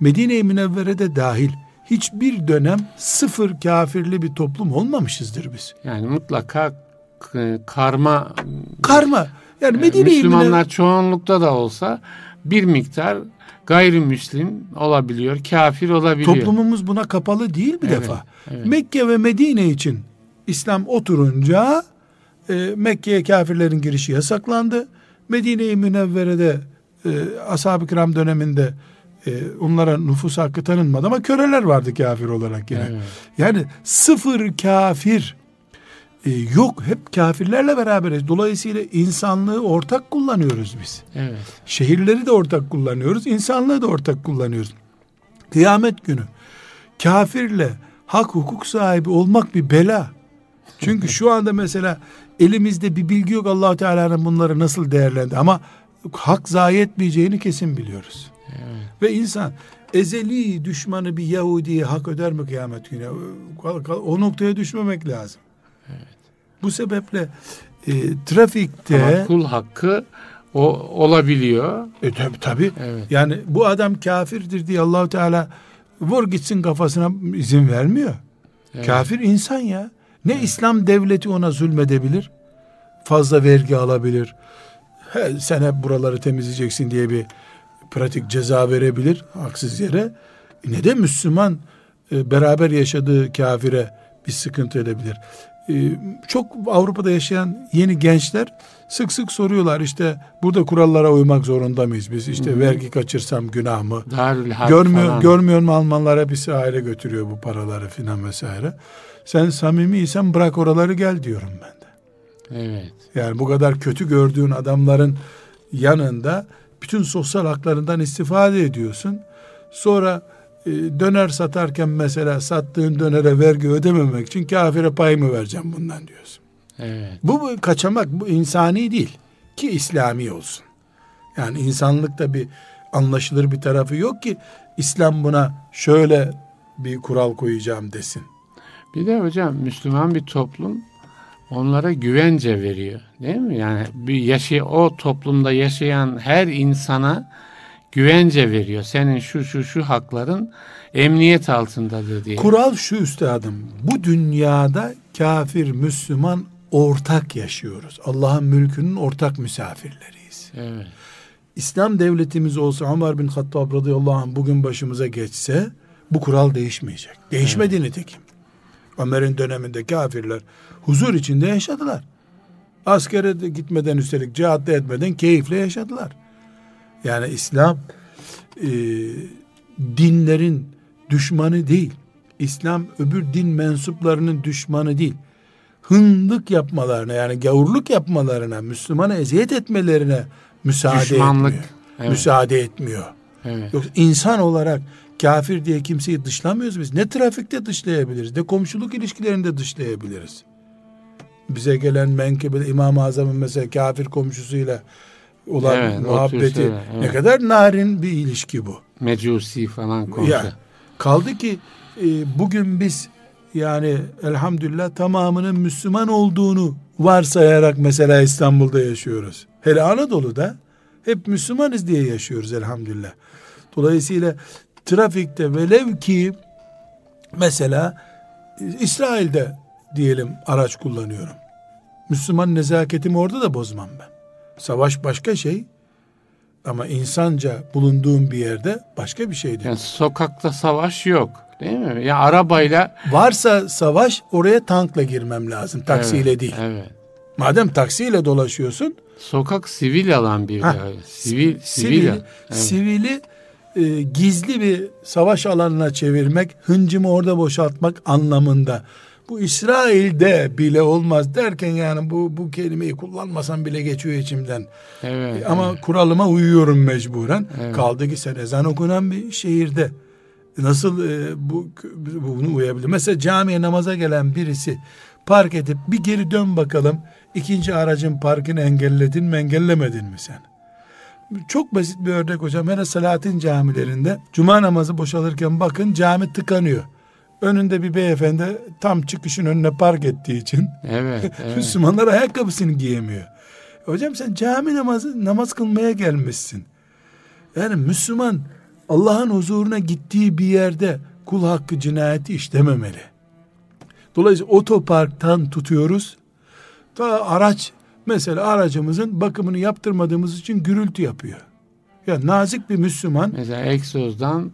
Medine-i Münevvere'de dahil hiçbir dönem sıfır kafirli bir toplum olmamışızdır biz. Yani mutlaka karma karma yani Medine Müslümanlar Münevver... çoğunlukta da olsa bir miktar gayrimüslim olabiliyor, kafir olabiliyor. Toplumumuz buna kapalı değil bir evet, defa. Evet. Mekke ve Medine için İslam oturunca e, Mekke'ye kafirlerin girişi yasaklandı. Medine-i Münevvere'de e, ashab-ı kiram döneminde e, onlara nüfus hakkı tanınmadı ama köleler vardı kafir olarak yine. Evet. Yani sıfır kafir e, yok hep kafirlerle beraberiz. Dolayısıyla insanlığı ortak kullanıyoruz biz. Evet. Şehirleri de ortak kullanıyoruz, insanlığı da ortak kullanıyoruz. Kıyamet günü kafirle hak hukuk sahibi olmak bir bela. Çünkü şu anda mesela elimizde bir bilgi yok allah Teala'nın bunları nasıl değerlendi ama hak zayi etmeyeceğini kesin biliyoruz. Evet. Ve insan ezeli düşmanı bir Yahudi'ye hak öder mi kıyamet günü? O noktaya düşmemek lazım. Evet. Bu sebeple e, trafikte Ama kul hakkı o olabiliyor. E tabi tabi. Evet. Yani bu adam kafirdir diye Allahu Teala vur gitsin kafasına izin vermiyor. Evet. Kafir insan ya. Ne evet. İslam devleti ona zulmedebilir? Fazla vergi alabilir. He, sen hep buraları temizleyeceksin diye bir pratik ceza verebilir haksız yere. Ne de Müslüman e, beraber yaşadığı kafire bir sıkıntı edebilir. E, çok Avrupa'da yaşayan yeni gençler sık sık soruyorlar işte burada kurallara uymak zorunda mıyız biz işte Hı-hı. vergi kaçırsam günah mı görmüyor falan. görmüyor mu Almanlar hepsi aile götürüyor bu paraları filan vesaire sen samimiysen bırak oraları gel diyorum ben de. Evet. Yani bu kadar kötü gördüğün adamların yanında bütün sosyal haklarından istifade ediyorsun. Sonra döner satarken mesela sattığın dönere vergi ödememek için kafire pay mı vereceğim bundan diyorsun. Evet. Bu, bu kaçamak bu insani değil ki İslami olsun. Yani insanlıkta bir anlaşılır bir tarafı yok ki İslam buna şöyle bir kural koyacağım desin. Bir de hocam Müslüman bir toplum onlara güvence veriyor. Değil mi? Yani bir yaşı o toplumda yaşayan her insana güvence veriyor. Senin şu şu şu hakların emniyet altındadır diye. Kural şu üstadım. Bu dünyada kafir Müslüman ortak yaşıyoruz. Allah'ın mülkünün ortak misafirleriyiz. Evet. İslam devletimiz olsa Ömer bin Hattab radıyallahu anh bugün başımıza geçse bu kural değişmeyecek. Değişmedi evet. nitekim. Ömer'in döneminde kafirler huzur içinde yaşadılar. Askere de gitmeden üstelik cihatta etmeden keyifle yaşadılar. Yani İslam e, dinlerin düşmanı değil. İslam öbür din mensuplarının düşmanı değil. Hındık yapmalarına yani gavurluk yapmalarına, Müslümana eziyet etmelerine müsaade Düşmanlık. etmiyor. Evet. Müsaade etmiyor. Evet. Yoksa insan olarak kafir diye kimseyi dışlamıyoruz biz. Ne trafikte dışlayabiliriz, ne komşuluk ilişkilerinde dışlayabiliriz. Bize gelen menkıbe İmam-ı Azam'ın mesela kafir komşusuyla olan evet, muhabbeti evet. ne kadar narin bir ilişki bu. Mecusi falan komşu. Ya, kaldı ki e, bugün biz yani elhamdülillah tamamının Müslüman olduğunu varsayarak mesela İstanbul'da yaşıyoruz. Hele Anadolu'da hep Müslümanız diye yaşıyoruz elhamdülillah. Dolayısıyla trafikte velev ki mesela İsrail'de diyelim araç kullanıyorum. Müslüman nezaketimi orada da bozmam ben. Savaş başka şey ama insanca bulunduğum bir yerde başka bir şeydir. Yani sokakta savaş yok değil mi? Ya arabayla varsa savaş oraya tankla girmem lazım. Taksiyle evet, değil. Evet. Madem taksiyle dolaşıyorsun sokak sivil alan bir ha, sivil sivil sivili, evet. sivili e, gizli bir savaş alanına çevirmek, hıncımı orada boşaltmak anlamında. Bu İsrail'de bile olmaz derken yani bu bu kelimeyi kullanmasam bile geçiyor içimden. Evet. Ama evet. kuralıma uyuyorum mecburen. Evet. Kaldı ki sen ezan okunan bir şehirde nasıl e, bu bunu uyabilir? Mesela camiye namaza gelen birisi park edip bir geri dön bakalım. ikinci aracın parkını engelledin mi engellemedin mi sen? Çok basit bir örnek hocam. Hele Selahattin camilerinde cuma namazı boşalırken bakın cami tıkanıyor. Önünde bir beyefendi tam çıkışın önüne park ettiği için evet, evet. Müslümanlar ayakkabısını giyemiyor. Hocam sen cami namazı namaz kılmaya gelmişsin. Yani Müslüman Allah'ın huzuruna gittiği bir yerde kul hakkı cinayeti işlememeli. Dolayısıyla otoparktan tutuyoruz. Ta araç mesela aracımızın bakımını yaptırmadığımız için gürültü yapıyor. Ya yani nazik bir Müslüman mesela egzozdan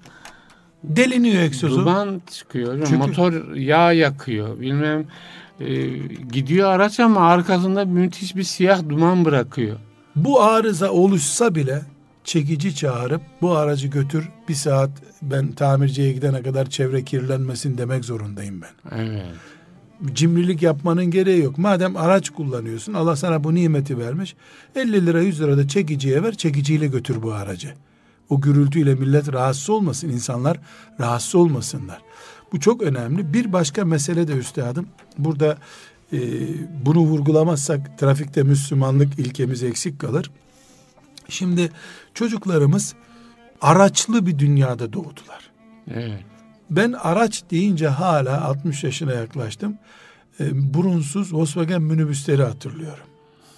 deliniyor egzozu. Duman çıkıyor. Çünkü, Motor yağ yakıyor. Bilmem e, gidiyor araç ama arkasında müthiş bir siyah duman bırakıyor. Bu arıza oluşsa bile çekici çağırıp bu aracı götür bir saat ben tamirciye gidene kadar çevre kirlenmesin demek zorundayım ben. Evet. Cimrilik yapmanın gereği yok. Madem araç kullanıyorsun Allah sana bu nimeti vermiş 50 lira 100 lira da çekiciye ver çekiciyle götür bu aracı. O gürültüyle millet rahatsız olmasın insanlar rahatsız olmasınlar. Bu çok önemli. Bir başka mesele de üstadım burada e, bunu vurgulamazsak trafikte Müslümanlık ilkemiz eksik kalır. Şimdi çocuklarımız araçlı bir dünyada doğdular. Evet. Ben araç deyince hala 60 yaşına yaklaştım. E, burunsuz Volkswagen minibüsleri hatırlıyorum.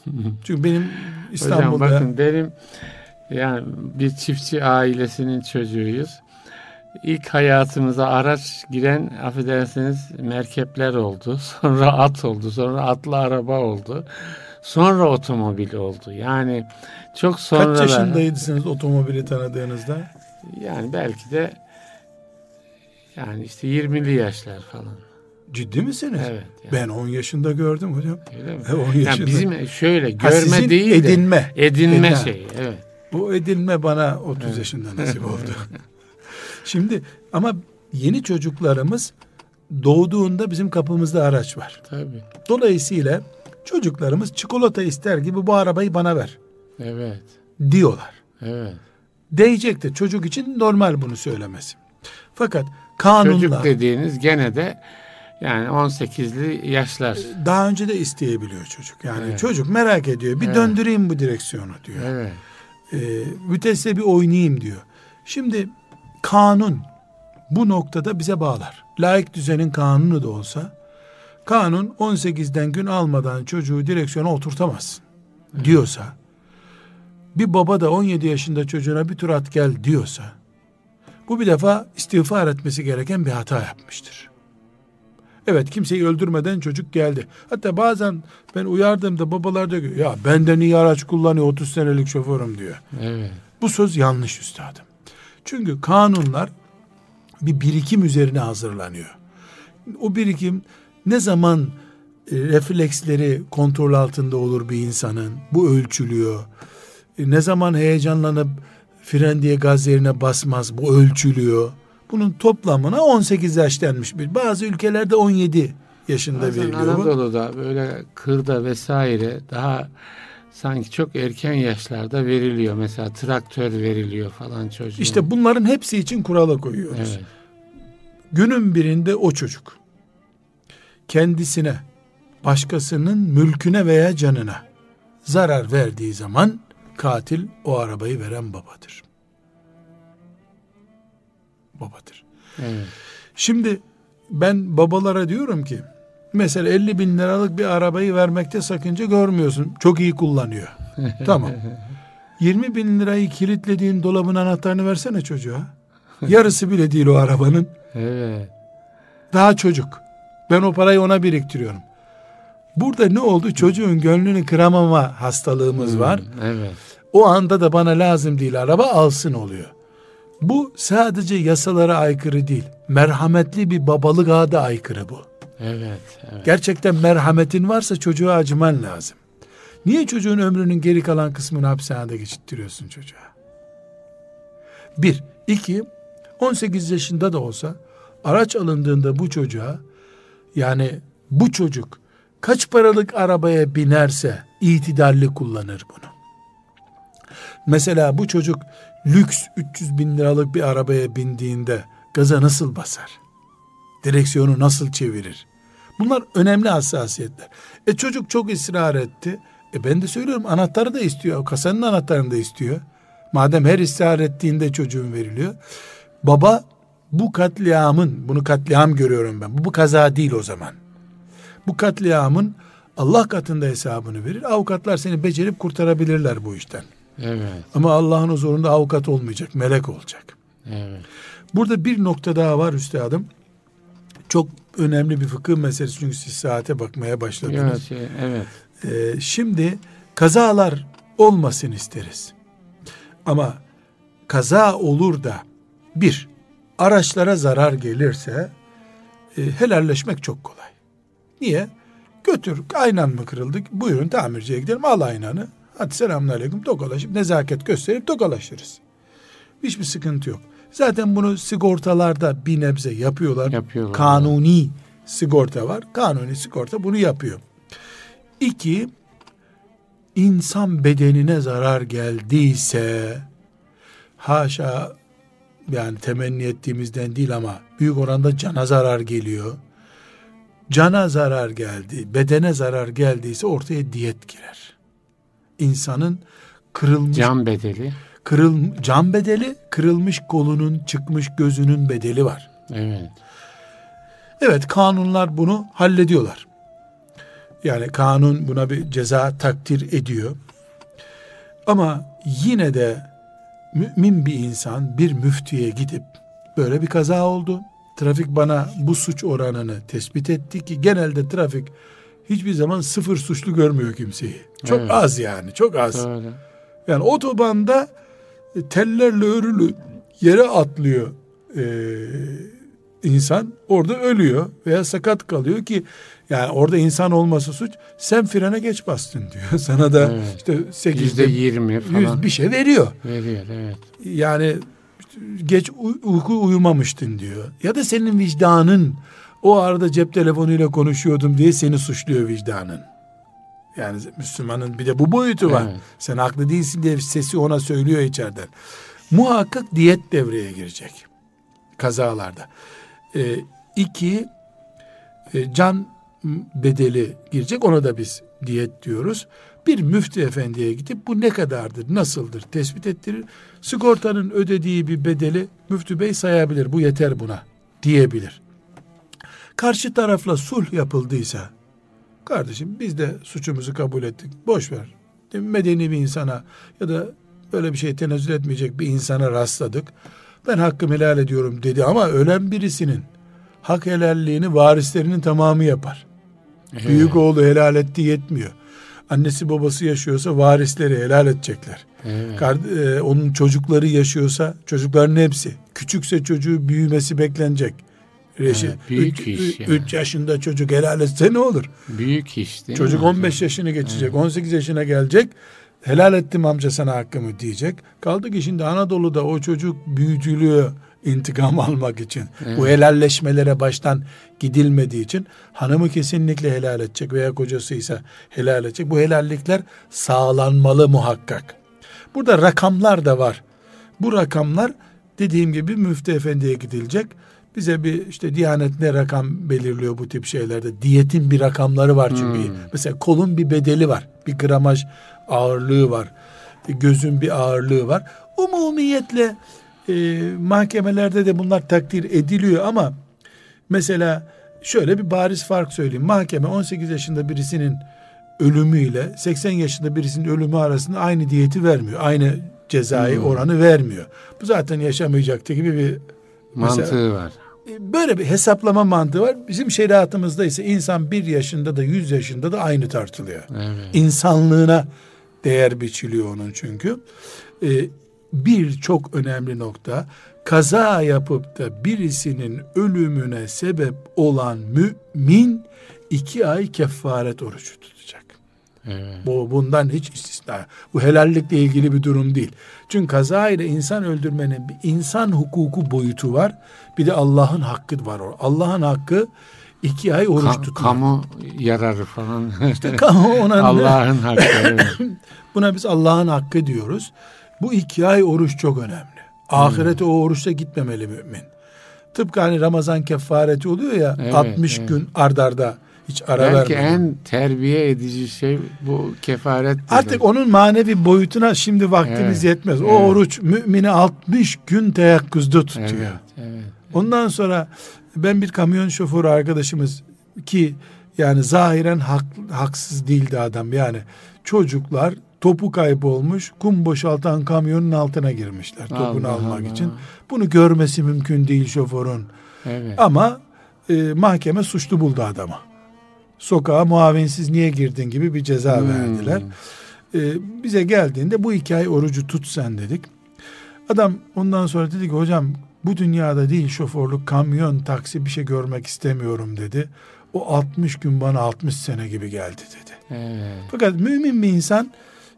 Çünkü benim İstanbul'da... Hocam bakın benim yani bir çiftçi ailesinin çocuğuyuz. İlk hayatımıza araç giren affedersiniz merkepler oldu. Sonra at oldu. Sonra atlı araba oldu. Sonra otomobil oldu. Yani çok sonra... Kaç yaşındaydınız otomobili tanıdığınızda? Yani belki de yani işte 20'li yaşlar falan. Ciddi misiniz? Evet. Yani. Ben 10 yaşında gördüm hocam. Öyle mi? 10 yaşında. Yani bizim şöyle görme ha, değil de edinme. Edinme edinme şeyi. Evet. Bu edinme bana 30 evet. yaşında nasip oldu. Şimdi ama yeni çocuklarımız doğduğunda bizim kapımızda araç var. Tabii. Dolayısıyla çocuklarımız çikolata ister gibi bu arabayı bana ver. Evet. Diyorlar. Evet. Değecek de çocuk için normal bunu söylemesi. Fakat kanunla... Çocuk dediğiniz gene de yani 18'li yaşlar. Daha önce de isteyebiliyor çocuk. Yani evet. çocuk merak ediyor. Bir evet. döndüreyim bu direksiyonu diyor. Evet. Vitesle bir oynayayım diyor. Şimdi kanun bu noktada bize bağlar. Laik düzenin kanunu da olsa kanun 18'den gün almadan çocuğu direksiyona oturtamazsın evet. diyorsa bir baba da 17 yaşında çocuğuna bir tur at gel diyorsa bu bir defa istiğfar etmesi gereken bir hata yapmıştır. Evet kimseyi öldürmeden çocuk geldi. Hatta bazen ben uyardığımda babalar diyor ya benden iyi araç kullanıyor 30 senelik şoförüm diyor. Evet. Bu söz yanlış üstadım. Çünkü kanunlar bir birikim üzerine hazırlanıyor. O birikim ne zaman e, refleksleri kontrol altında olur bir insanın. Bu ölçülüyor. E, ne zaman heyecanlanıp fren diye gaz yerine basmaz. Bu ölçülüyor. Bunun toplamına 18 yaş denmiş. Bir. Bazı ülkelerde 17 yaşında Bazen veriliyor. Anadolu'da böyle kırda vesaire daha sanki çok erken yaşlarda veriliyor. Mesela traktör veriliyor falan çocuğun. İşte bunların hepsi için kurala koyuyoruz. Evet. Günün birinde o çocuk kendisine, başkasının mülküne veya canına zarar verdiği zaman katil o arabayı veren babadır. Babadır. Evet. Şimdi ben babalara diyorum ki mesela 50 bin liralık bir arabayı vermekte sakınca görmüyorsun. Çok iyi kullanıyor. tamam. 20 bin lirayı kilitlediğin dolabın anahtarını versene çocuğa. Yarısı bile değil o arabanın. Evet. Daha çocuk. Ben o parayı ona biriktiriyorum. Burada ne oldu? Çocuğun gönlünü kıramama hastalığımız hmm, var. Evet. O anda da bana lazım değil araba alsın oluyor. Bu sadece yasalara aykırı değil. Merhametli bir babalığa da aykırı bu. Evet, evet. Gerçekten merhametin varsa çocuğa acıman lazım. Niye çocuğun ömrünün geri kalan kısmını hapishanede geçittiriyorsun çocuğa? Bir. iki, 18 yaşında da olsa araç alındığında bu çocuğa yani bu çocuk kaç paralık arabaya binerse itidalli kullanır bunu. Mesela bu çocuk lüks 300 bin liralık bir arabaya bindiğinde gaza nasıl basar? Direksiyonu nasıl çevirir? Bunlar önemli hassasiyetler. E çocuk çok ısrar etti. E ben de söylüyorum anahtarı da istiyor. Kasanın anahtarını da istiyor. Madem her ısrar ettiğinde çocuğun veriliyor. Baba bu katliamın, bunu katliam görüyorum ben. Bu, bu kaza değil o zaman. Bu katliamın Allah katında hesabını verir. Avukatlar seni becerip kurtarabilirler bu işten. Evet. Ama Allah'ın huzurunda avukat olmayacak, melek olacak. Evet. Burada bir nokta daha var üstadım. Çok önemli bir fıkıh meselesi çünkü siz saate bakmaya başladınız. Evet. Şey, evet. Ee, şimdi kazalar olmasın isteriz. Ama kaza olur da bir, araçlara zarar gelirse e, helalleşmek çok kolay. Niye? Götür aynan mı kırıldık? Buyurun tamirciye gidelim al aynanı. Hadi selamünaleyküm tokalaşıp nezaket gösterip tokalaşırız. Hiçbir sıkıntı yok. Zaten bunu sigortalarda bir nebze yapıyorlar. yapıyorlar Kanuni yani. sigorta var. Kanuni sigorta bunu yapıyor. İki, insan bedenine zarar geldiyse haşa yani temenni ettiğimizden değil ama büyük oranda cana zarar geliyor. Cana zarar geldi, bedene zarar geldiyse ortaya diyet girer. İnsanın kırılmış can bedeli, kırıl can bedeli, kırılmış kolunun, çıkmış gözünün bedeli var. Evet. Evet, kanunlar bunu hallediyorlar. Yani kanun buna bir ceza takdir ediyor. Ama yine de mümin bir insan bir müftüye gidip böyle bir kaza oldu. Trafik bana bu suç oranını tespit etti ki genelde trafik hiçbir zaman sıfır suçlu görmüyor kimseyi. Çok evet. az yani çok az. Öyle. Yani otobanda e, tellerle örülü yere atlıyor ee, insan orada ölüyor veya sakat kalıyor ki yani orada insan olması suç. Sen frene geç bastın diyor. Sana da evet. işte 8'de 20 falan. 100 bir şey veriyor. Veriyor evet. Yani geç uyku uyumamıştın diyor. Ya da senin vicdanın o arada cep telefonuyla konuşuyordum diye seni suçluyor vicdanın. Yani Müslümanın bir de bu boyutu var. Evet. Sen haklı değilsin diye sesi ona söylüyor içeriden. Muhakkak diyet devreye girecek. Kazalarda. Ee, iki, e, can bedeli girecek. Ona da biz diyet diyoruz. Bir müftü efendiye gidip bu ne kadardır, nasıldır tespit ettirir. Sigortanın ödediği bir bedeli müftü bey sayabilir. Bu yeter buna diyebilir. Karşı tarafla sulh yapıldıysa kardeşim biz de suçumuzu kabul ettik. Boş ver. Medeni bir insana ya da böyle bir şey tenezzül etmeyecek bir insana rastladık. Ben hakkımı helal ediyorum dedi ama ölen birisinin hak helalliğini varislerinin tamamı yapar. Büyük oğlu helal etti yetmiyor. Annesi babası yaşıyorsa varisleri helal edecekler. E, onun çocukları yaşıyorsa çocukların hepsi. Küçükse çocuğu büyümesi beklenecek. Reşit. Evet, büyük üç, iş. 3 yani. yaşında çocuk helal etse ne olur? Büyük iş değil Çocuk mi? 15 yaşını geçecek. Evet. 18 yaşına gelecek. Helal ettim amca sana hakkımı diyecek. Kaldı ki şimdi Anadolu'da o çocuk büyütülüyor intikam almak için. Evet. Bu helalleşmelere baştan gidilmediği için hanımı kesinlikle helal edecek veya kocasıysa helal edecek. Bu helallikler sağlanmalı muhakkak. Burada rakamlar da var. Bu rakamlar dediğim gibi müftü efendiye gidilecek. Bize bir işte Diyanet ne rakam belirliyor bu tip şeylerde. Diyetin bir rakamları var çünkü. Hmm. Mesela kolun bir bedeli var. Bir gramaj ağırlığı var. Gözün bir ağırlığı var. Umumiyetle e, mahkemelerde de bunlar takdir ediliyor ama mesela şöyle bir bariz fark söyleyeyim. Mahkeme 18 yaşında birisinin ölümüyle 80 yaşında birisinin ölümü arasında aynı diyeti vermiyor. Aynı cezai hmm. oranı vermiyor. Bu zaten yaşamayacaktı gibi bir mantığı mesela, var. E, böyle bir hesaplama mantığı var. Bizim şeriatımızda ise insan bir yaşında da yüz yaşında da aynı tartılıyor. Evet. İnsanlığına değer biçiliyor onun çünkü. Ee, bir çok önemli nokta kaza yapıp da birisinin ölümüne sebep olan mümin iki ay kefaret orucu tutacak. Evet. Bu bundan hiç istisna. Bu helallikle ilgili bir durum değil. Çünkü kaza ile insan öldürmenin bir insan hukuku boyutu var. Bir de Allah'ın hakkı var. Allah'ın hakkı iki ay oruç Ka- tutuyor. Kamu yararı falan. İşte kamu ona Allah'ın hakkı. Buna biz Allah'ın hakkı diyoruz. Bu iki ay oruç çok önemli. Ahirete hmm. o oruçta gitmemeli mümin. Tıpkı hani Ramazan kefareti oluyor ya evet, 60 evet. gün ardarda hiç ara Belki en terbiye edici şey bu kefaret. Artık onun manevi boyutuna şimdi vaktimiz evet, yetmez. O evet. oruç mümini 60 gün teyakkuzda tutuyor. Evet, evet. Ondan sonra ben bir kamyon şoförü arkadaşımız ki yani zahiren hak, haksız değildi adam yani çocuklar topu kaybolmuş kum boşaltan kamyonun altına girmişler topunu Allah almak Allah. için. Bunu görmesi mümkün değil şoförün. Evet. Ama e, mahkeme suçlu buldu adamı. Sokağa muavinsiz niye girdin gibi bir ceza hmm. verdiler. E, bize geldiğinde bu iki ay orucu tut sen dedik. Adam ondan sonra dedi ki hocam bu dünyada değil şoförlük, kamyon, taksi bir şey görmek istemiyorum dedi. O 60 gün bana 60 sene gibi geldi dedi. Evet. Fakat mümin bir insan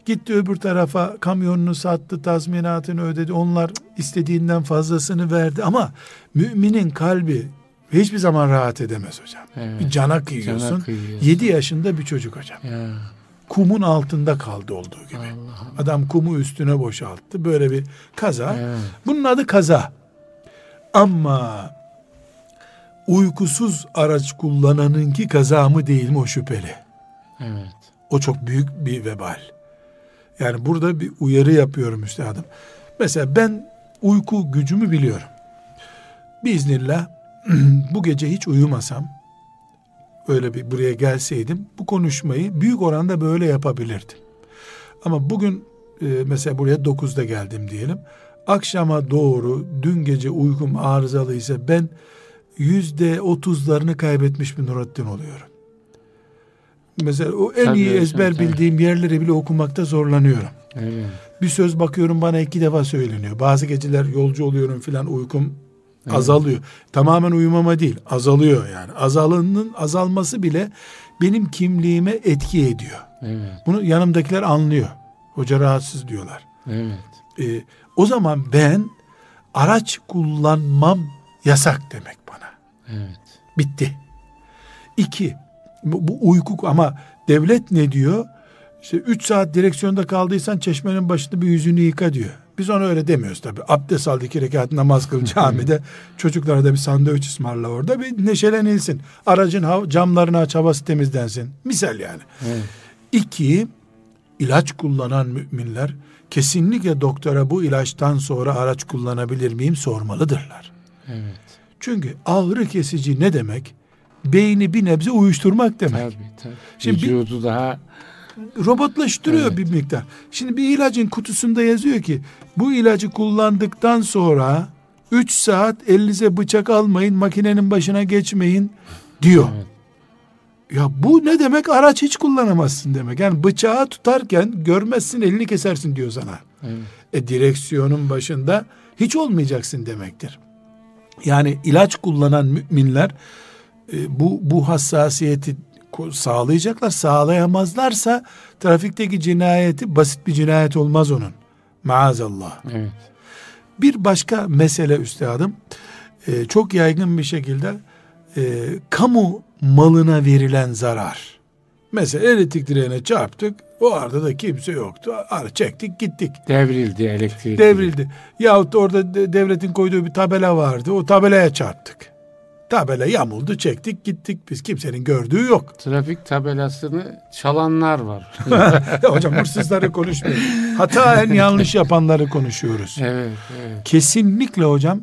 gitti öbür tarafa kamyonunu sattı, tazminatını ödedi. Onlar istediğinden fazlasını verdi ama müminin kalbi hiçbir zaman rahat edemez hocam. Evet. Bir cana kıyıyorsun. Cana kıyıyorsun. 7 yaşında bir çocuk hocam. Ya. Kumun altında kaldı olduğu gibi. Allah Adam kumu üstüne boşalttı. Böyle bir kaza. Evet. Bunun adı kaza. Ama uykusuz araç kullananınki kaza mı değil mi o şüpheli. Evet. O çok büyük bir vebal. Yani burada bir uyarı yapıyorum üstadım. Mesela ben uyku gücümü biliyorum. Biiznillah bu gece hiç uyumasam öyle bir buraya gelseydim bu konuşmayı büyük oranda böyle yapabilirdim. Ama bugün e, mesela buraya 9'da geldim diyelim akşama doğru dün gece uykum arızalı ise ben yüzde otuzlarını kaybetmiş bir Nurattin oluyorum. Mesela o en tabii, iyi ezber tabii. bildiğim yerleri bile okumakta zorlanıyorum. Evet. Bir söz bakıyorum bana iki defa söyleniyor. Bazı geceler yolcu oluyorum filan uykum evet. azalıyor. Tamamen uyumama değil azalıyor yani. Azalının azalması bile benim kimliğime etki ediyor. Evet. Bunu yanımdakiler anlıyor. Hoca rahatsız diyorlar. Evet. Ee, o zaman ben araç kullanmam yasak demek bana. Evet. Bitti. İki, bu, uyku ama devlet ne diyor? İşte üç saat direksiyonda kaldıysan çeşmenin başında bir yüzünü yıka diyor. Biz onu öyle demiyoruz tabi. Abdest aldı iki rekat namaz kıl camide. Çocuklara da bir sandviç ısmarla orada. Bir neşelenilsin. Aracın camlarını aç havası temizlensin. Misal yani. Evet. İki, ilaç kullanan müminler kesinlikle doktora bu ilaçtan sonra araç kullanabilir miyim sormalıdırlar. Evet. Çünkü ağrı kesici ne demek? Beyni bir nebze uyuşturmak demek. Tabii tabii. Şimdi Vücudu bir, daha robotlaştırıyor evet. bir miktar. Şimdi bir ilacın kutusunda yazıyor ki bu ilacı kullandıktan sonra 3 saat elinize bıçak almayın, makinenin başına geçmeyin diyor. Evet. Ya bu ne demek? Araç hiç kullanamazsın demek. Yani bıçağı tutarken görmezsin elini kesersin diyor sana. Evet. E direksiyonun başında hiç olmayacaksın demektir. Yani ilaç kullanan müminler e, bu bu hassasiyeti sağlayacaklar. Sağlayamazlarsa trafikteki cinayeti basit bir cinayet olmaz onun. Maazallah. Evet. Bir başka mesele üstadım e, çok yaygın bir şekilde e, kamu malına verilen zarar. Mesela elektrik direğine çarptık. O arada da kimse yoktu. Ara çektik gittik. Devrildi elektrik. Devrildi. Yahut da orada devletin koyduğu bir tabela vardı. O tabelaya çarptık. Tabela yamuldu çektik gittik biz kimsenin gördüğü yok. Trafik tabelasını çalanlar var. hocam hırsızları konuşmuyoruz. Hata en yanlış yapanları konuşuyoruz. Evet, evet. Kesinlikle hocam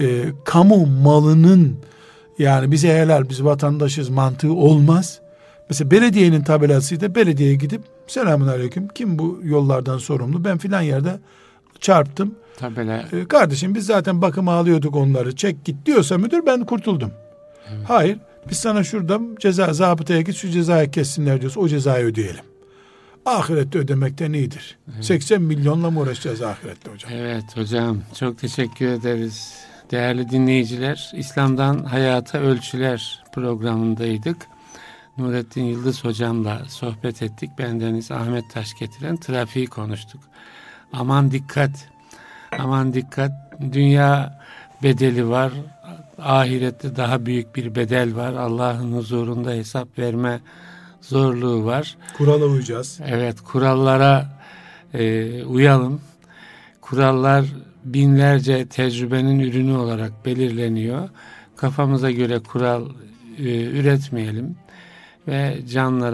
e, kamu malının yani bize helal biz vatandaşız mantığı olmaz. Mesela belediyenin tabelasıydı belediyeye gidip selamun aleyküm kim bu yollardan sorumlu ben filan yerde çarptım Tabela. Ee, kardeşim biz zaten bakıma alıyorduk onları. Çek git diyorsa müdür ben kurtuldum. Evet. Hayır. Biz sana şurada ceza zabıtaya git şu cezayı kessinler diyorsa o cezayı ödeyelim. Ahirette ödemekten iyidir. Evet. 80 milyonla mı uğraşacağız ahirette hocam? Evet hocam çok teşekkür ederiz. Değerli dinleyiciler İslam'dan Hayata Ölçüler programındaydık. Nurettin Yıldız hocamla sohbet ettik. Bendeniz Ahmet Taş getiren trafiği konuştuk. Aman dikkat Aman dikkat dünya bedeli var. Ahirette daha büyük bir bedel var. Allah'ın huzurunda hesap verme zorluğu var. Kurala uyacağız. Evet kurallara e, uyalım. Kurallar binlerce tecrübenin ürünü olarak belirleniyor. Kafamıza göre kural e, üretmeyelim ve canlara